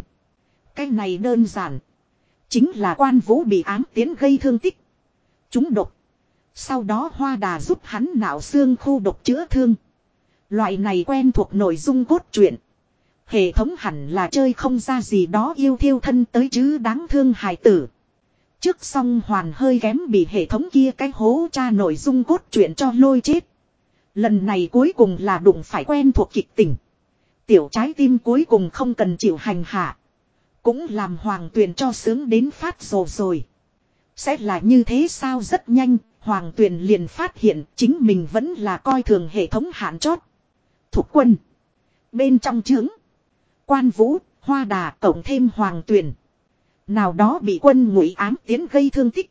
Cái này đơn giản. Chính là quan vũ bị ám tiến gây thương tích. Chúng độc. Sau đó hoa đà giúp hắn não xương khu độc chữa thương. Loại này quen thuộc nội dung cốt truyện. Hệ thống hẳn là chơi không ra gì đó yêu thiêu thân tới chứ đáng thương hài tử. Trước xong hoàn hơi kém bị hệ thống kia cái hố cha nội dung cốt truyện cho lôi chết. Lần này cuối cùng là đụng phải quen thuộc kịch tình. Tiểu trái tim cuối cùng không cần chịu hành hạ. Cũng làm hoàng tuyền cho sướng đến phát rồ rồi. Sẽ là như thế sao rất nhanh, hoàng tuyền liền phát hiện chính mình vẫn là coi thường hệ thống hạn chót. Thuộc quân. Bên trong trướng. Quan vũ, hoa đà cộng thêm hoàng tuyền. Nào đó bị quân ngụy ám tiến gây thương tích.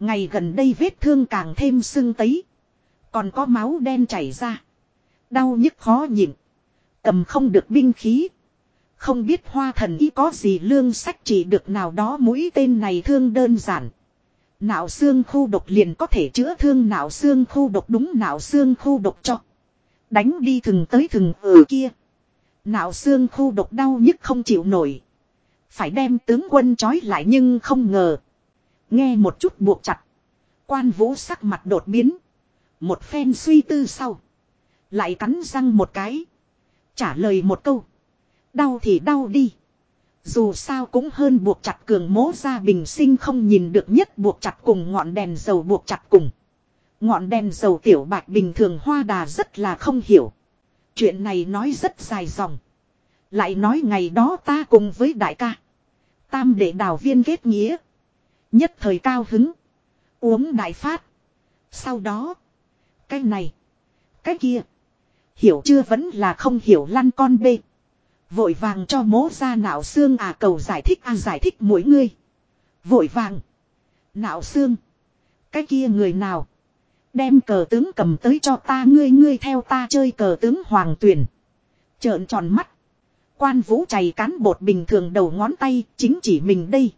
Ngày gần đây vết thương càng thêm sưng tấy. Còn có máu đen chảy ra. Đau nhức khó nhịn. Cầm không được binh khí. Không biết hoa thần y có gì lương sách chỉ được nào đó mũi tên này thương đơn giản. Nạo xương khu độc liền có thể chữa thương nạo xương khu độc đúng nạo xương khu độc cho. Đánh đi thừng tới thừng ở kia. Nạo xương khu độc đau nhức không chịu nổi. Phải đem tướng quân trói lại nhưng không ngờ. Nghe một chút buộc chặt. Quan vũ sắc mặt đột biến. Một phen suy tư sau. Lại cắn răng một cái. Trả lời một câu. Đau thì đau đi. Dù sao cũng hơn buộc chặt cường mố ra bình sinh không nhìn được nhất buộc chặt cùng ngọn đèn dầu buộc chặt cùng. Ngọn đèn dầu tiểu bạch bình thường hoa đà rất là không hiểu. Chuyện này nói rất dài dòng. Lại nói ngày đó ta cùng với đại ca. Tam đệ đào viên kết nghĩa. Nhất thời cao hứng. Uống đại phát. Sau đó. Cái này. Cái kia. Hiểu chưa vẫn là không hiểu lăn con bê. Vội vàng cho mố ra não xương à cầu giải thích à giải thích mỗi người. Vội vàng. Não xương. Cái kia người nào. Đem cờ tướng cầm tới cho ta, ngươi ngươi theo ta chơi cờ tướng hoàng tuyển. Trợn tròn mắt. Quan vũ chày cán bột bình thường đầu ngón tay chính chỉ mình đây.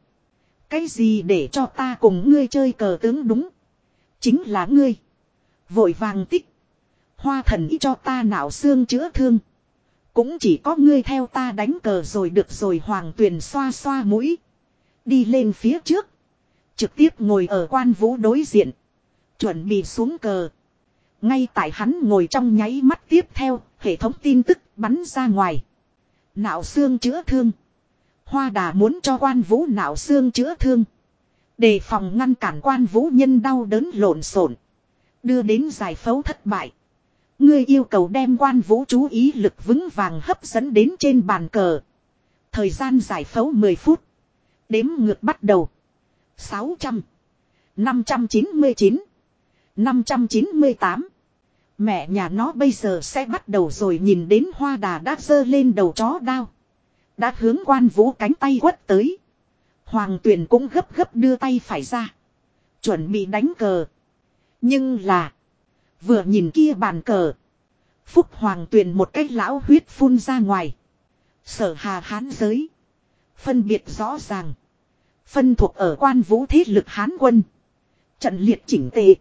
Cái gì để cho ta cùng ngươi chơi cờ tướng đúng. Chính là ngươi. Vội vàng tích. Hoa thần ý cho ta não xương chữa thương. Cũng chỉ có ngươi theo ta đánh cờ rồi được rồi hoàng tuyền xoa xoa mũi. Đi lên phía trước. Trực tiếp ngồi ở quan vũ đối diện. Chuẩn bị xuống cờ. Ngay tại hắn ngồi trong nháy mắt tiếp theo, hệ thống tin tức bắn ra ngoài. Nạo xương chữa thương. Hoa đà muốn cho quan vũ nạo xương chữa thương. Đề phòng ngăn cản quan vũ nhân đau đớn lộn xộn Đưa đến giải phẫu thất bại. Ngươi yêu cầu đem quan vũ chú ý lực vững vàng hấp dẫn đến trên bàn cờ. Thời gian giải phẫu 10 phút. Đếm ngược bắt đầu. 600. 599. 598. Mẹ nhà nó bây giờ sẽ bắt đầu rồi nhìn đến hoa đà đã dơ lên đầu chó đao. Đã hướng quan vũ cánh tay quất tới. Hoàng tuyển cũng gấp gấp đưa tay phải ra. Chuẩn bị đánh cờ. Nhưng là. Vừa nhìn kia bàn cờ. Phúc hoàng tuyển một cái lão huyết phun ra ngoài. Sở hà hán giới. Phân biệt rõ ràng. Phân thuộc ở quan vũ thế lực hán quân. Trận liệt chỉnh tệ.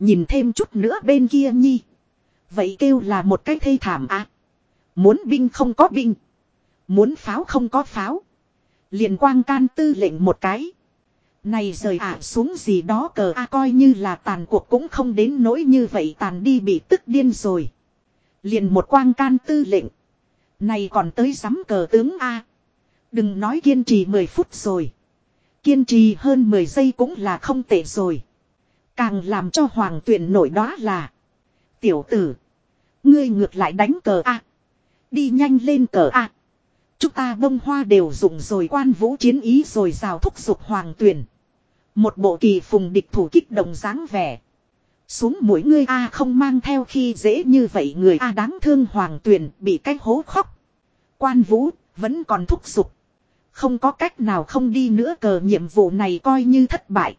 Nhìn thêm chút nữa bên kia nhi. Vậy kêu là một cái thê thảm à. Muốn binh không có binh. Muốn pháo không có pháo. Liền quang can tư lệnh một cái. Này rời ả xuống gì đó cờ a, coi như là tàn cuộc cũng không đến nỗi như vậy, tàn đi bị tức điên rồi. Liền một quang can tư lệnh. Này còn tới sắm cờ tướng A. Đừng nói kiên trì 10 phút rồi. Kiên trì hơn 10 giây cũng là không tệ rồi. Càng làm cho hoàng tuyển nổi đó là. Tiểu tử. Ngươi ngược lại đánh cờ A. Đi nhanh lên cờ A. Chúng ta bông hoa đều dùng rồi quan vũ chiến ý rồi rào thúc giục hoàng tuyển. Một bộ kỳ phùng địch thủ kích động dáng vẻ. Xuống mũi ngươi A, không mang theo khi dễ như vậy người A đáng thương hoàng tuyển, bị cái hố khóc. Quan vũ vẫn còn thúc giục. Không có cách nào không đi nữa, cờ nhiệm vụ này coi như thất bại.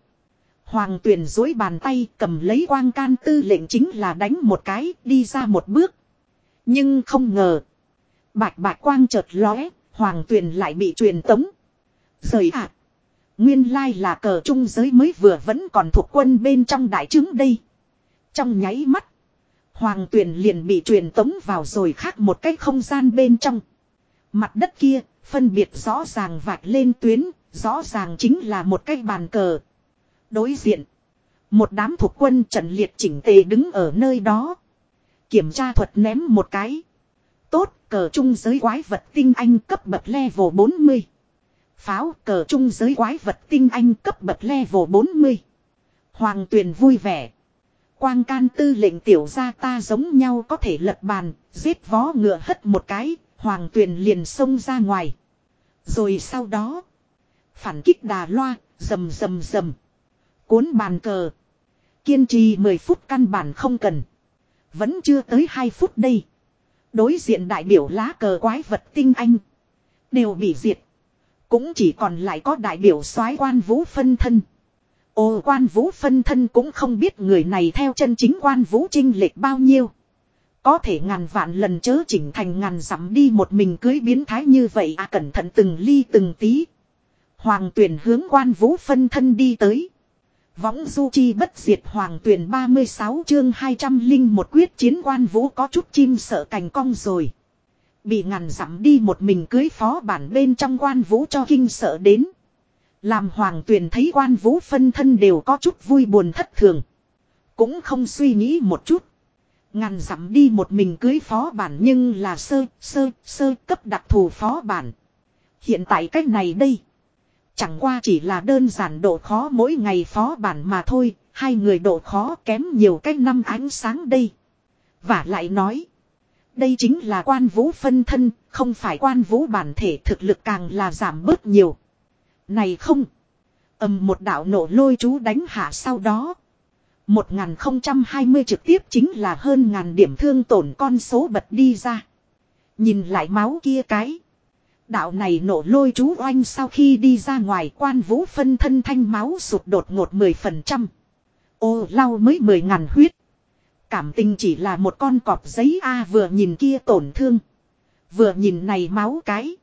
Hoàng tuyển dối bàn tay cầm lấy quang can tư lệnh chính là đánh một cái đi ra một bước. Nhưng không ngờ. Bạch bạch quang chợt lóe, hoàng tuyển lại bị truyền tống. Rời ạ. Nguyên lai là cờ trung giới mới vừa vẫn còn thuộc quân bên trong đại trướng đây. Trong nháy mắt. Hoàng tuyển liền bị truyền tống vào rồi khác một cái không gian bên trong. Mặt đất kia, phân biệt rõ ràng vạch lên tuyến, rõ ràng chính là một cái bàn cờ. Đối diện. Một đám thuộc quân trận liệt chỉnh tề đứng ở nơi đó. Kiểm tra thuật ném một cái. Tốt, cờ trung giới quái vật tinh anh cấp bậc level 40. Pháo cờ trung giới quái vật tinh anh cấp bậc level 40. Hoàng tuyền vui vẻ. Quang can tư lệnh tiểu gia ta giống nhau có thể lật bàn, giết vó ngựa hất một cái, hoàng tuyền liền xông ra ngoài. Rồi sau đó, phản kích đà loa, rầm rầm rầm. Cuốn bàn cờ. Kiên trì 10 phút căn bản không cần. Vẫn chưa tới 2 phút đây. Đối diện đại biểu lá cờ quái vật tinh anh. Đều bị diệt. Cũng chỉ còn lại có đại biểu soái quan vũ phân thân. Ồ quan vũ phân thân cũng không biết người này theo chân chính quan vũ trinh lệch bao nhiêu. Có thể ngàn vạn lần chớ chỉnh thành ngàn dặm đi một mình cưới biến thái như vậy à cẩn thận từng ly từng tí. Hoàng tuyển hướng quan vũ phân thân đi tới. Võng du chi bất diệt hoàng tuyển 36 chương 200 linh một quyết chiến quan vũ có chút chim sợ cành cong rồi. Bị ngàn dặm đi một mình cưới phó bản bên trong quan vũ cho kinh sợ đến. Làm hoàng tuyển thấy quan vũ phân thân đều có chút vui buồn thất thường. Cũng không suy nghĩ một chút. Ngàn dặm đi một mình cưới phó bản nhưng là sơ, sơ, sơ cấp đặc thù phó bản. Hiện tại cách này đây. Chẳng qua chỉ là đơn giản độ khó mỗi ngày phó bản mà thôi, hai người độ khó kém nhiều cách năm ánh sáng đây. Và lại nói, đây chính là quan vũ phân thân, không phải quan vũ bản thể thực lực càng là giảm bớt nhiều. Này không, ầm một đạo nổ lôi chú đánh hạ sau đó. 1020 trực tiếp chính là hơn ngàn điểm thương tổn con số bật đi ra. Nhìn lại máu kia cái. Đạo này nổ lôi chú oanh sau khi đi ra ngoài quan vũ phân thân thanh máu sụt đột ngột 10%. Ô lau mới 10 ngàn huyết. Cảm tình chỉ là một con cọp giấy A vừa nhìn kia tổn thương. Vừa nhìn này máu cái.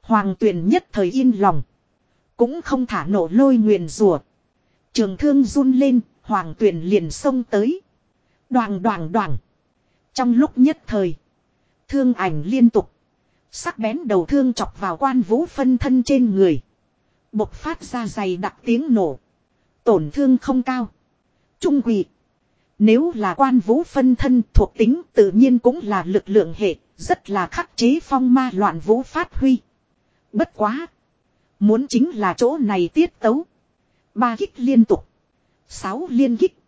Hoàng tuyển nhất thời yên lòng. Cũng không thả nổ lôi nguyền rùa. Trường thương run lên, hoàng tuyển liền xông tới. Đoàn đoàn đoàn. Trong lúc nhất thời. Thương ảnh liên tục. Sắc bén đầu thương chọc vào quan vũ phân thân trên người. Bộc phát ra dày đặc tiếng nổ. Tổn thương không cao. Trung quỷ. Nếu là quan vũ phân thân thuộc tính tự nhiên cũng là lực lượng hệ. Rất là khắc chế phong ma loạn vũ phát huy. Bất quá. Muốn chính là chỗ này tiết tấu. Ba kích liên tục. Sáu liên kích.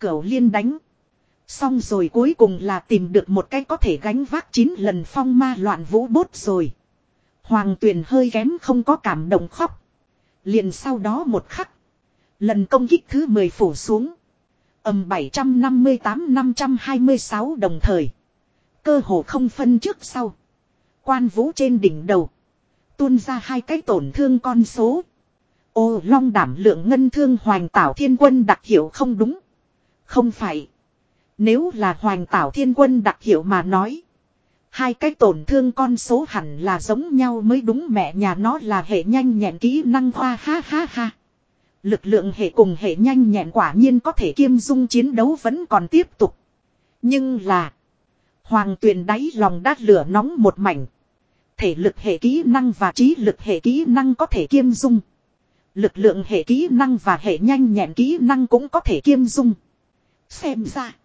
Cửu liên đánh. Xong rồi cuối cùng là tìm được một cái có thể gánh vác 9 lần phong ma loạn vũ bốt rồi. Hoàng tuyền hơi kém không có cảm động khóc. Liền sau đó một khắc. Lần công kích thứ 10 phủ xuống. Âm 758-526 đồng thời. Cơ hồ không phân trước sau. Quan vũ trên đỉnh đầu. Tuôn ra hai cái tổn thương con số. Ô, long đảm lượng ngân thương hoành tảo thiên quân đặc hiệu không đúng. Không phải. Nếu là hoành tảo thiên quân đặc hiệu mà nói. Hai cái tổn thương con số hẳn là giống nhau mới đúng mẹ nhà nó là hệ nhanh nhẹn kỹ năng hoa ha ha ha. Lực lượng hệ cùng hệ nhanh nhẹn quả nhiên có thể kiêm dung chiến đấu vẫn còn tiếp tục. Nhưng là. Hoàng tuyền đáy lòng đát lửa nóng một mảnh. Thể lực hệ kỹ năng và trí lực hệ kỹ năng có thể kiêm dung. Lực lượng hệ kỹ năng và hệ nhanh nhẹn kỹ năng cũng có thể kiêm dung. Xem ra.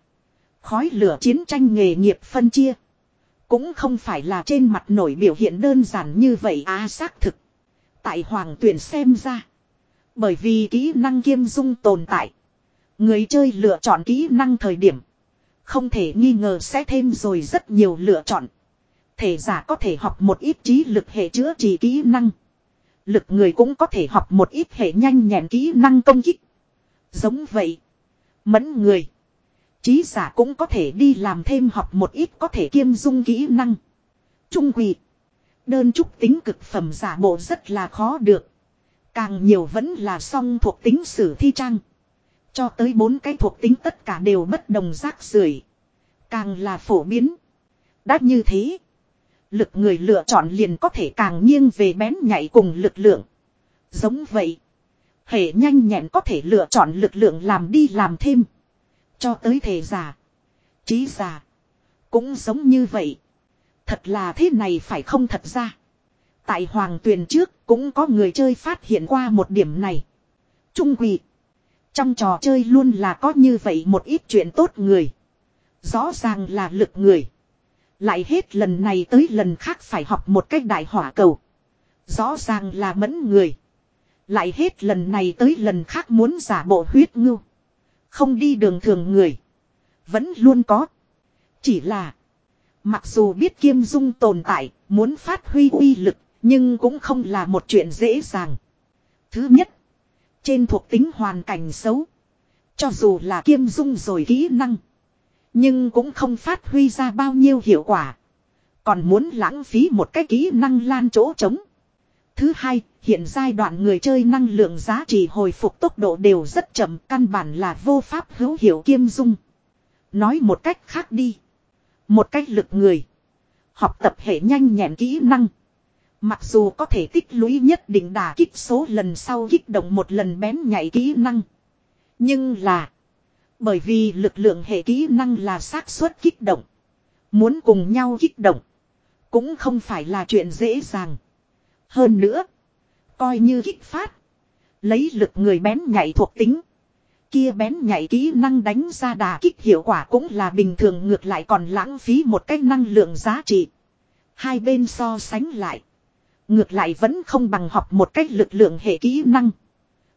Khói lửa chiến tranh nghề nghiệp phân chia. Cũng không phải là trên mặt nổi biểu hiện đơn giản như vậy á à, xác thực. Tại hoàng tuyển xem ra. Bởi vì kỹ năng kiêm dung tồn tại. Người chơi lựa chọn kỹ năng thời điểm. Không thể nghi ngờ sẽ thêm rồi rất nhiều lựa chọn. Thể giả có thể học một ít trí lực hệ chữa trị kỹ năng. Lực người cũng có thể học một ít hệ nhanh nhẹn kỹ năng công kích. Giống vậy. Mẫn người chí giả cũng có thể đi làm thêm học một ít có thể kiêm dung kỹ năng. Trung quỷ. Đơn trúc tính cực phẩm giả bộ rất là khó được. Càng nhiều vẫn là song thuộc tính sử thi trang. Cho tới bốn cái thuộc tính tất cả đều bất đồng rác rưởi Càng là phổ biến. Đã như thế. Lực người lựa chọn liền có thể càng nghiêng về bén nhảy cùng lực lượng. Giống vậy. Hệ nhanh nhẹn có thể lựa chọn lực lượng làm đi làm thêm. Cho tới thể giả. Trí giả. Cũng giống như vậy. Thật là thế này phải không thật ra. Tại hoàng tuyền trước cũng có người chơi phát hiện qua một điểm này. Trung quỷ. Trong trò chơi luôn là có như vậy một ít chuyện tốt người. Rõ ràng là lực người. Lại hết lần này tới lần khác phải học một cách đại hỏa cầu. Rõ ràng là mẫn người. Lại hết lần này tới lần khác muốn giả bộ huyết ngưu. Không đi đường thường người. Vẫn luôn có. Chỉ là. Mặc dù biết kiêm dung tồn tại, muốn phát huy uy lực, nhưng cũng không là một chuyện dễ dàng. Thứ nhất. Trên thuộc tính hoàn cảnh xấu. Cho dù là kiêm dung rồi kỹ năng. Nhưng cũng không phát huy ra bao nhiêu hiệu quả. Còn muốn lãng phí một cái kỹ năng lan chỗ trống. Thứ hai, hiện giai đoạn người chơi năng lượng giá trị hồi phục tốc độ đều rất chậm, căn bản là vô pháp hữu hiệu kiêm dung. Nói một cách khác đi. Một cách lực người. Học tập hệ nhanh nhẹn kỹ năng. Mặc dù có thể tích lũy nhất định đà kích số lần sau kích động một lần bén nhảy kỹ năng. Nhưng là. Bởi vì lực lượng hệ kỹ năng là xác suất kích động. Muốn cùng nhau kích động. Cũng không phải là chuyện dễ dàng. Hơn nữa. Coi như kích phát. Lấy lực người bén nhảy thuộc tính. Kia bén nhảy kỹ năng đánh ra đà kích hiệu quả cũng là bình thường, ngược lại còn lãng phí một cách năng lượng giá trị. Hai bên so sánh lại. Ngược lại vẫn không bằng học một cách lực lượng hệ kỹ năng.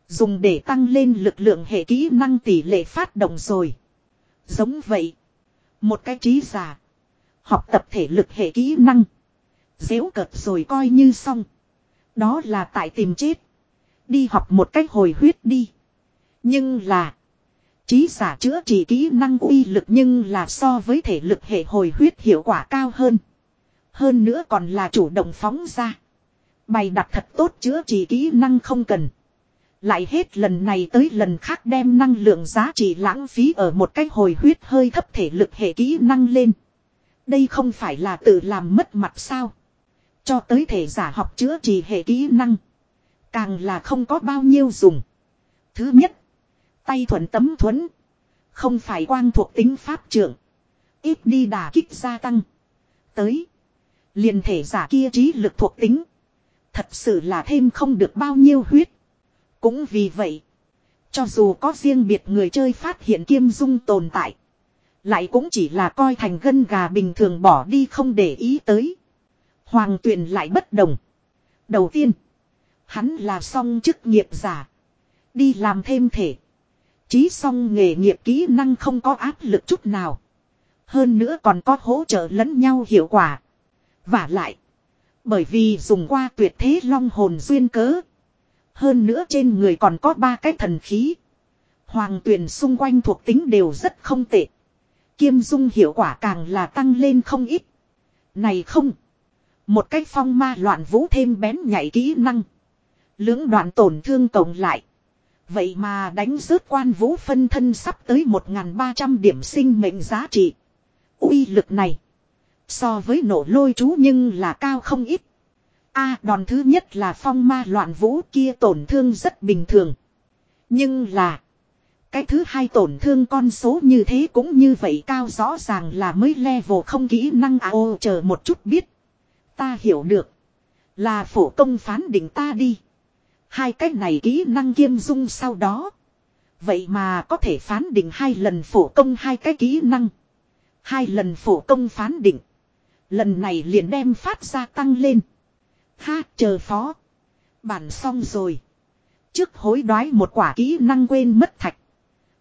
Dùng để tăng lên lực lượng hệ kỹ năng tỷ lệ phát động rồi. Giống vậy. Một cái trí giả. Học tập thể lực hệ kỹ năng. Dễu cợt rồi coi như xong. Đó là tại tìm chết. Đi học một cách hồi huyết đi. Nhưng là. Trí giả chữa trị kỹ năng uy lực nhưng là so với thể lực hệ hồi huyết hiệu quả cao hơn. Hơn nữa còn là chủ động phóng ra. Bày đặt thật tốt chữa trị kỹ năng không cần. Lại hết lần này tới lần khác đem năng lượng giá trị lãng phí ở một cái hồi huyết hơi thấp thể lực hệ kỹ năng lên. Đây không phải là tự làm mất mặt sao. Cho tới thể giả học chữa trị hệ kỹ năng. Càng là không có bao nhiêu dùng. Thứ nhất. Tay thuận tấm thuấn. Không phải quang thuộc tính pháp trưởng. Ít đi đà kích gia tăng. Tới. liền thể giả kia trí lực thuộc tính. Thật sự là thêm không được bao nhiêu huyết. Cũng vì vậy. Cho dù có riêng biệt người chơi phát hiện kiêm dung tồn tại. Lại cũng chỉ là coi thành gân gà bình thường bỏ đi không để ý tới. Hoàng tuyền lại bất đồng. Đầu tiên. Hắn là song chức nghiệp giả. Đi làm thêm thể. Chí song nghề nghiệp kỹ năng không có áp lực chút nào. Hơn nữa còn có hỗ trợ lẫn nhau hiệu quả. Và lại. Bởi vì dùng qua tuyệt thế long hồn duyên cớ. Hơn nữa trên người còn có ba cái thần khí. Hoàng tuyển xung quanh thuộc tính đều rất không tệ. Kiêm dung hiệu quả càng là tăng lên không ít. Này không. Một cách phong ma loạn vũ thêm bén nhảy kỹ năng. Lưỡng đoạn tổn thương tổng lại. Vậy mà đánh rớt quan vũ phân thân sắp tới 1.300 điểm sinh mệnh giá trị. uy lực này. So với nổ lôi chú nhưng là cao không ít. A, đòn thứ nhất là phong ma loạn vũ kia tổn thương rất bình thường. Nhưng là. Cái thứ hai tổn thương con số như thế cũng như vậy cao rõ ràng là mới level không kỹ năng à ô, chờ một chút biết. Ta hiểu được. Là phổ công phán định ta đi. Hai cái này kỹ năng kiêm dung sau đó. Vậy mà có thể phán định hai lần phổ công hai cái kỹ năng. Hai lần phổ công phán định. Lần này liền đem phát ra tăng lên. Ha, chờ phó. Bản xong rồi. Trước hối đoái một quả kỹ năng quên mất thạch.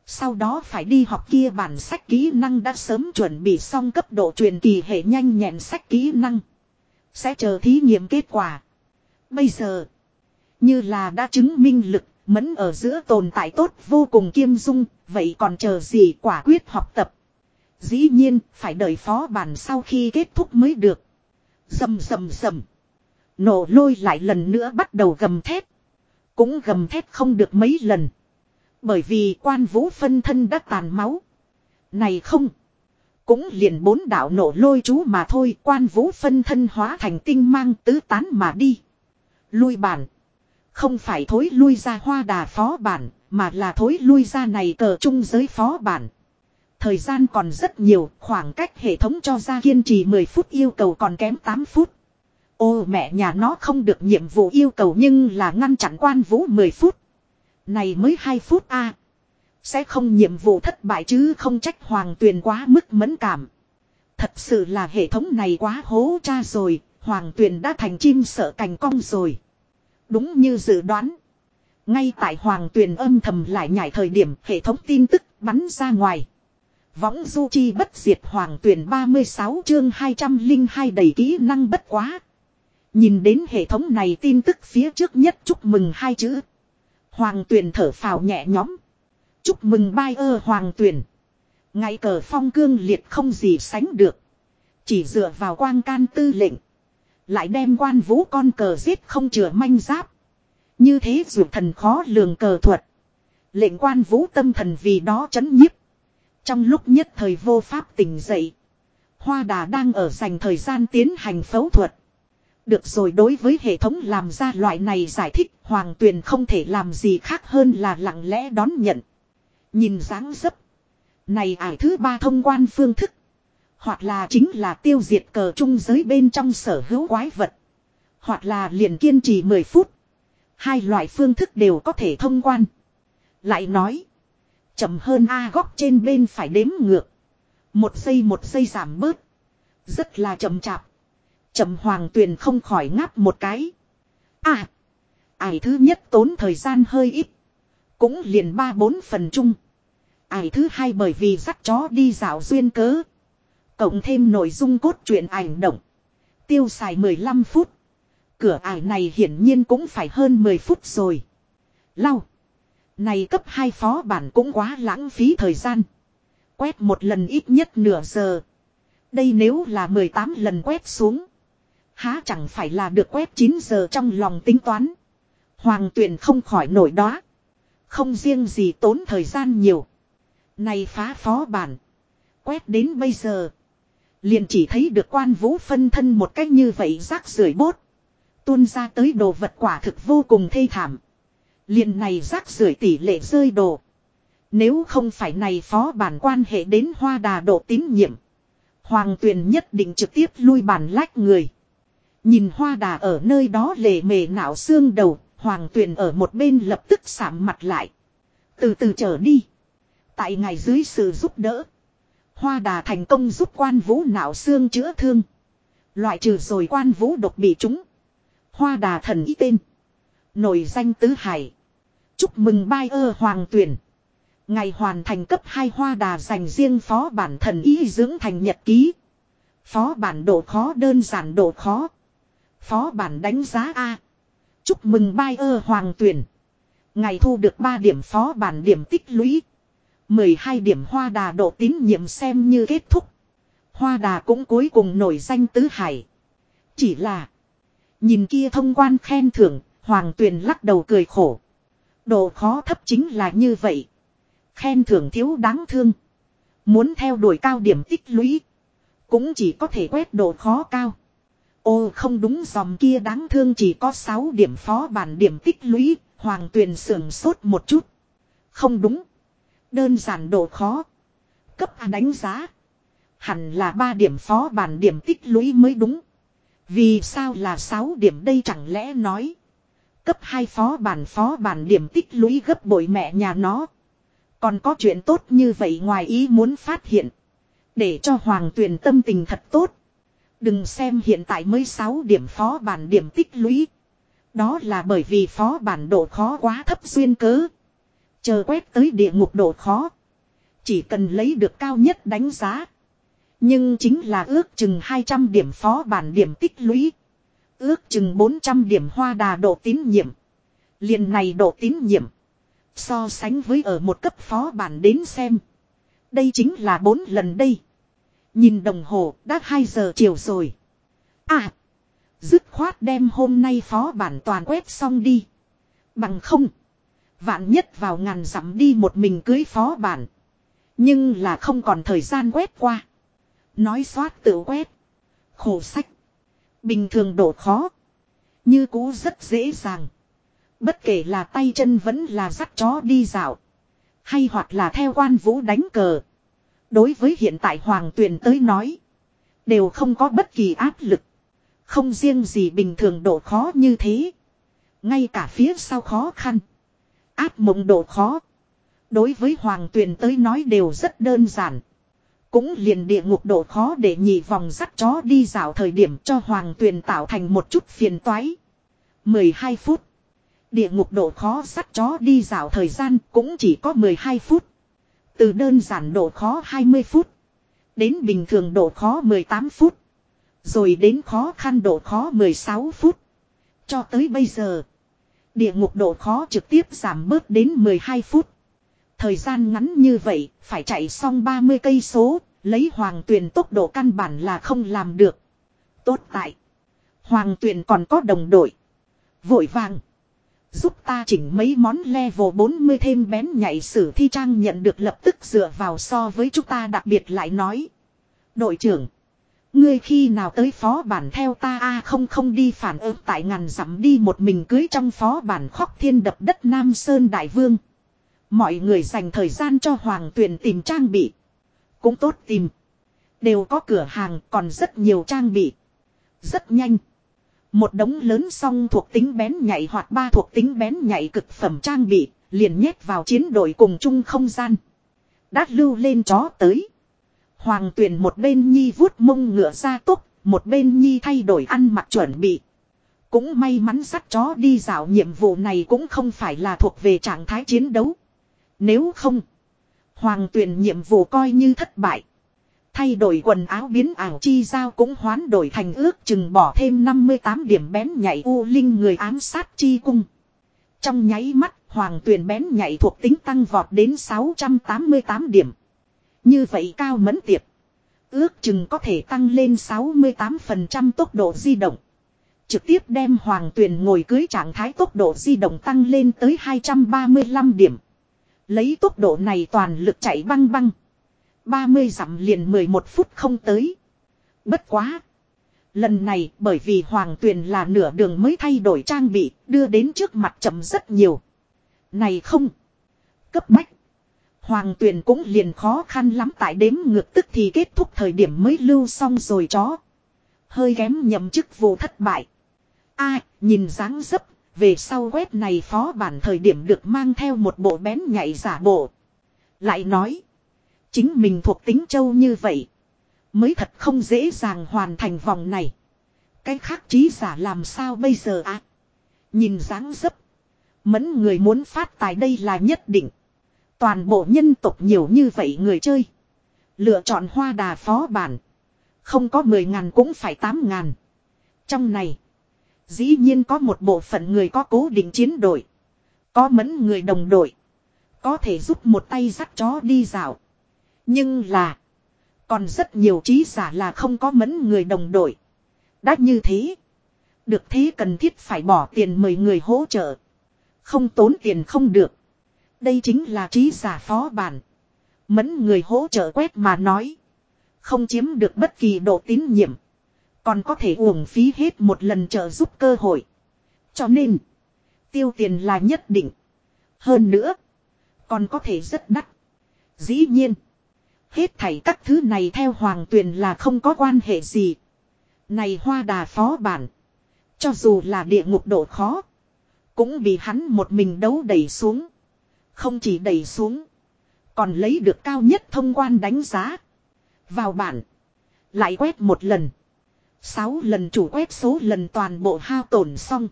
Sau đó phải đi học kia bản sách kỹ năng đã sớm chuẩn bị xong cấp độ truyền kỳ hệ nhanh nhẹn sách kỹ năng. Sẽ chờ thí nghiệm kết quả. Bây giờ. Như là đã chứng minh lực, mẫn ở giữa tồn tại tốt vô cùng kiêm dung, vậy còn chờ gì quả quyết học tập. Dĩ nhiên, phải đợi phó bản sau khi kết thúc mới được. Dầm dầm dầm. Nổ lôi lại lần nữa bắt đầu gầm thét. Cũng gầm thét không được mấy lần. Bởi vì quan vũ phân thân đã tàn máu. Này không. Cũng liền bốn đạo nổ lôi chú mà thôi. Quan vũ phân thân hóa thành tinh mang tứ tán mà đi. Lui bản. Không phải thối lui ra hoa đà phó bản. Mà là thối lui ra này cờ trung giới phó bản. Thời gian còn rất nhiều. Khoảng cách hệ thống cho ra kiên trì 10 phút yêu cầu còn kém 8 phút. Ô mẹ nhà nó không được nhiệm vụ yêu cầu nhưng là ngăn chặn quan vũ 10 phút. Này mới 2 phút a sẽ không nhiệm vụ thất bại chứ không trách hoàng tuyền quá mức mẫn cảm. Thật sự là hệ thống này quá hố cha rồi, hoàng tuyền đã thành chim sợ cành cong rồi. Đúng như dự đoán. Ngay tại hoàng tuyền âm thầm lại nhảy thời điểm hệ thống tin tức bắn ra ngoài. Võng du chi bất diệt hoàng tuyển 36 chương 202 đầy kỹ năng bất quá. Nhìn đến hệ thống này tin tức phía trước nhất chúc mừng hai chữ. Hoàng tuyển thở phào nhẹ nhõm. Chúc mừng bai ơ hoàng tuyển. Ngày cờ phong cương liệt không gì sánh được. Chỉ dựa vào quang can tư lệnh. Lại đem quan vũ con cờ giết không chừa manh giáp. Như thế dù thần khó lường cờ thuật. Lệnh quan vũ tâm thần vì đó chấn nhiếp. Trong lúc nhất thời vô pháp tỉnh dậy. Hoa đà đang ở dành thời gian tiến hành phẫu thuật. Được rồi, đối với hệ thống làm ra loại này giải thích, Hoàng Tuyền không thể làm gì khác hơn là lặng lẽ đón nhận. Nhìn dáng dấp. Này ải thứ ba thông quan phương thức. Hoặc là chính là tiêu diệt cờ trung giới bên trong sở hữu quái vật. Hoặc là liền kiên trì 10 phút. Hai loại phương thức đều có thể thông quan. Lại nói. chậm hơn A góc trên bên phải đếm ngược. Một giây một giây giảm bớt. Rất là chậm chạp. Chậm hoàng tuyền không khỏi ngáp một cái. À. Ải thứ nhất tốn thời gian hơi ít. Cũng liền ba bốn phần chung. Ải thứ hai bởi vì dắt chó đi dạo duyên cớ. Cộng thêm nội dung cốt truyện ảnh động. Tiêu xài 15 phút. Cửa ải này hiển nhiên cũng phải hơn 10 phút rồi. Lau. Này cấp hai phó bản cũng quá lãng phí thời gian. Quét một lần ít nhất nửa giờ. Đây nếu là 18 lần quét xuống. Há chẳng phải là được quét 9 giờ trong lòng tính toán. Hoàng tuyển không khỏi nổi đó. Không riêng gì tốn thời gian nhiều. Này phá phó bản. Quét đến bây giờ. Liền chỉ thấy được quan vũ phân thân một cách như vậy rác rưởi bốt. Tuôn ra tới đồ vật quả thực vô cùng thê thảm. Liền này rác rưởi tỷ lệ rơi đồ. Nếu không phải này phó bản quan hệ đến hoa đà độ tín nhiệm. Hoàng tuyền nhất định trực tiếp lui bản lách người. Nhìn hoa đà ở nơi đó lề mề não xương đầu, hoàng tuyền ở một bên lập tức sạm mặt lại. Từ từ trở đi. Tại ngày dưới sự giúp đỡ. Hoa đà thành công giúp quan vũ não xương chữa thương. Loại trừ rồi quan vũ độc bị chúng. Hoa đà thần ý tên. Nổi danh tứ hải. Chúc mừng bai ơ hoàng tuyển. Ngày hoàn thành cấp 2 hoa đà dành riêng phó bản thần ý dưỡng thành nhật ký. Phó bản độ khó đơn giản độ khó. Phó bản đánh giá A. Chúc mừng bai ơ hoàng tuyển. Ngày thu được 3 điểm phó bản điểm tích lũy. 12 điểm hoa đà độ tín nhiệm xem như kết thúc. Hoa đà cũng cuối cùng nổi danh tứ hải. Chỉ là. Nhìn kia thông quan khen thưởng. Hoàng tuyền lắc đầu cười khổ. Độ khó thấp chính là như vậy. Khen thưởng thiếu đáng thương. Muốn theo đuổi cao điểm tích lũy. Cũng chỉ có thể quét độ khó cao. Ô, không đúng dòng kia đáng thương chỉ có 6 điểm phó bản điểm tích lũy. Hoàng tuyền sưởng sốt một chút. Không đúng. Đơn giản độ khó. Cấp A đánh giá. Hẳn là 3 điểm phó bản điểm tích lũy mới đúng. Vì sao là 6 điểm đây chẳng lẽ nói. Cấp 2 phó bản phó bản điểm tích lũy gấp bội mẹ nhà nó. Còn có chuyện tốt như vậy ngoài ý muốn phát hiện. Để cho Hoàng Tuyền tâm tình thật tốt. Đừng xem hiện tại mới 6 điểm phó bản điểm tích lũy. Đó là bởi vì phó bản độ khó quá thấp duyên cớ. Chờ quét tới địa ngục độ khó. Chỉ cần lấy được cao nhất đánh giá. Nhưng chính là ước chừng 200 điểm phó bản điểm tích lũy. Ước chừng 400 điểm hoa đà độ tín nhiệm. liền này độ tín nhiệm. So sánh với ở một cấp phó bản đến xem. Đây chính là 4 lần đây. Nhìn đồng hồ, đã 2 giờ chiều rồi. À. Dứt khoát đem hôm nay phó bản toàn quét xong đi. Bằng không. Vạn nhất vào ngàn dặm đi một mình cưới phó bản. Nhưng là không còn thời gian quét qua. Nói xoát tự quét. Khổ sách. Bình thường độ khó. Như cũ rất dễ dàng. Bất kể là tay chân vẫn là dắt chó đi dạo. Hay hoặc là theo quan vũ đánh cờ. Đối với hiện tại hoàng tuyền tới nói. Đều không có bất kỳ áp lực. Không riêng gì bình thường độ khó như thế. Ngay cả phía sau khó khăn. Áp mộng độ khó. Đối với hoàng tuyền tới nói đều rất đơn giản. Cũng liền địa ngục độ khó để nhị vòng dắt chó đi dạo thời điểm cho hoàng tuyền tạo thành một chút phiền toái. 12 phút. Địa ngục độ khó dắt chó đi dạo thời gian cũng chỉ có 12 phút. Từ đơn giản độ khó 20 phút. Đến bình thường độ khó 18 phút. Rồi đến khó khăn độ khó 16 phút. Cho tới bây giờ. Địa ngục độ khó trực tiếp giảm bớt đến 12 phút. Thời gian ngắn như vậy, phải chạy xong 30 cây số, lấy hoàng tuyền tốc độ căn bản là không làm được. Tốt tại. Hoàng tuyền còn có đồng đội. Vội vàng. Giúp ta chỉnh mấy món level 40 thêm bén nhảy sử thi trang nhận được lập tức dựa vào so với chúng ta đặc biệt lại nói. Đội trưởng. Ngươi khi nào tới phó bản theo ta a không không đi phản ứng tại ngàn dặm đi một mình cưới trong phó bản khóc thiên đập đất Nam Sơn Đại Vương. Mọi người dành thời gian cho Hoàng Tuyền tìm trang bị. Cũng tốt tìm. Đều có cửa hàng còn rất nhiều trang bị. Rất nhanh. Một đống lớn song thuộc tính bén nhạy hoặc ba thuộc tính bén nhạy cực phẩm trang bị, liền nhét vào chiến đội cùng chung không gian. Đát lưu lên chó tới. Hoàng tuyển một bên nhi vuốt mông ngựa ra tốc, một bên nhi thay đổi ăn mặc chuẩn bị. Cũng may mắn sắt chó đi dạo nhiệm vụ này cũng không phải là thuộc về trạng thái chiến đấu. Nếu không, hoàng tuyển nhiệm vụ coi như thất bại. Thay đổi quần áo biến ảo chi giao cũng hoán đổi thành ước chừng bỏ thêm 58 điểm bén nhảy u linh người ám sát chi cung. Trong nháy mắt, hoàng tuyển bén nhảy thuộc tính tăng vọt đến 688 điểm. Như vậy cao mẫn tiệp. Ước chừng có thể tăng lên 68% tốc độ di động. Trực tiếp đem hoàng tuyển ngồi cưới trạng thái tốc độ di động tăng lên tới 235 điểm. Lấy tốc độ này toàn lực chạy băng băng. 30 dặm liền 11 phút không tới. Bất quá. Lần này bởi vì hoàng tuyền là nửa đường mới thay đổi trang bị, đưa đến trước mặt chậm rất nhiều. Này không. Cấp bách. Hoàng tuyền cũng liền khó khăn lắm tại đếm ngược tức thì kết thúc thời điểm mới lưu xong rồi chó. Hơi ghém nhầm chức vụ thất bại. a nhìn dáng dấp, về sau quét này phó bản thời điểm được mang theo một bộ bén nhạy giả bộ. Lại nói. Chính mình thuộc tính châu như vậy. Mới thật không dễ dàng hoàn thành vòng này. Cái khác trí giả làm sao bây giờ à? Nhìn dáng dấp. Mẫn người muốn phát tài đây là nhất định. Toàn bộ nhân tộc nhiều như vậy người chơi. Lựa chọn hoa đà phó bản. Không có 10 ngàn cũng phải 8 ngàn. Trong này. Dĩ nhiên có một bộ phận người có cố định chiến đội. Có mẫn người đồng đội. Có thể giúp một tay dắt chó đi dạo. Nhưng là. Còn rất nhiều trí giả là không có mẫn người đồng đội. Đã như thế. Được thế cần thiết phải bỏ tiền mời người hỗ trợ. Không tốn tiền không được. Đây chính là trí giả phó bản. Mẫn người hỗ trợ quét mà nói. Không chiếm được bất kỳ độ tín nhiệm. Còn có thể uổng phí hết một lần trợ giúp cơ hội. Cho nên. Tiêu tiền là nhất định. Hơn nữa. Còn có thể rất đắt. Dĩ nhiên. Hết thảy các thứ này theo hoàng tuyền là không có quan hệ gì. Này hoa đà phó bản. Cho dù là địa ngục độ khó. Cũng bị hắn một mình đấu đẩy xuống. Không chỉ đẩy xuống. Còn lấy được cao nhất thông quan đánh giá. Vào bản. Lại quét một lần. Sáu lần chủ quét số lần toàn bộ hao tổn xong.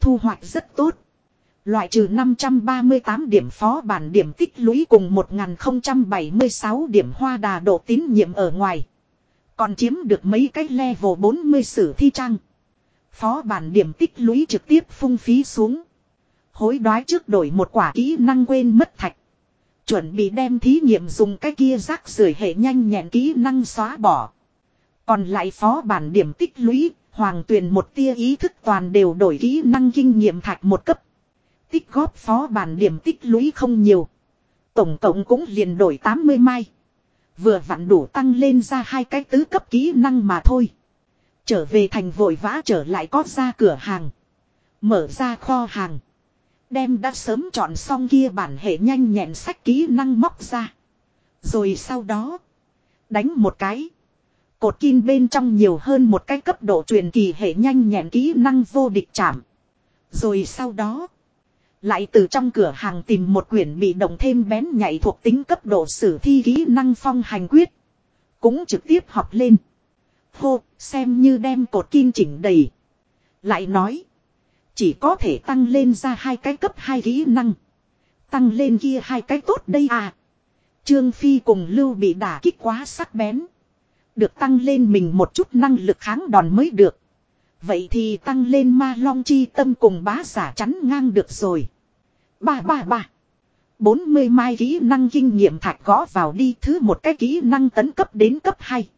Thu hoạch rất tốt. Loại trừ 538 điểm phó bản điểm tích lũy cùng 1076 điểm hoa đà độ tín nhiệm ở ngoài. Còn chiếm được mấy cái level 40 sử thi trang. Phó bản điểm tích lũy trực tiếp phung phí xuống. Hối đoái trước đổi một quả kỹ năng quên mất thạch. Chuẩn bị đem thí nghiệm dùng cái kia rác rưởi hệ nhanh nhẹn kỹ năng xóa bỏ. Còn lại phó bản điểm tích lũy, hoàng tuyền một tia ý thức toàn đều đổi kỹ năng kinh nghiệm thạch một cấp. Tích góp phó bản điểm tích lũy không nhiều. Tổng cộng cũng liền đổi 80 mai. Vừa vặn đủ tăng lên ra hai cái tứ cấp kỹ năng mà thôi. Trở về thành vội vã trở lại có ra cửa hàng. Mở ra kho hàng. Đem đã sớm chọn xong kia bản hệ nhanh nhẹn sách kỹ năng móc ra. Rồi sau đó. Đánh một cái. Cột kim bên trong nhiều hơn một cái cấp độ truyền kỳ hệ nhanh nhẹn kỹ năng vô địch chạm. Rồi sau đó. Lại từ trong cửa hàng tìm một quyển bị động thêm bén nhạy thuộc tính cấp độ sử thi kỹ năng phong hành quyết. Cũng trực tiếp học lên. Hô, xem như đem cột kim chỉnh đầy. Lại nói. Chỉ có thể tăng lên ra hai cái cấp hai kỹ năng. Tăng lên kia hai cái tốt đây à. Trương Phi cùng Lưu bị đả kích quá sắc bén. Được tăng lên mình một chút năng lực kháng đòn mới được. Vậy thì tăng lên ma long chi tâm cùng bá giả chắn ngang được rồi. Ba ba ba. 40 mai kỹ năng kinh nghiệm thạch gõ vào đi thứ một cái kỹ năng tấn cấp đến cấp 2.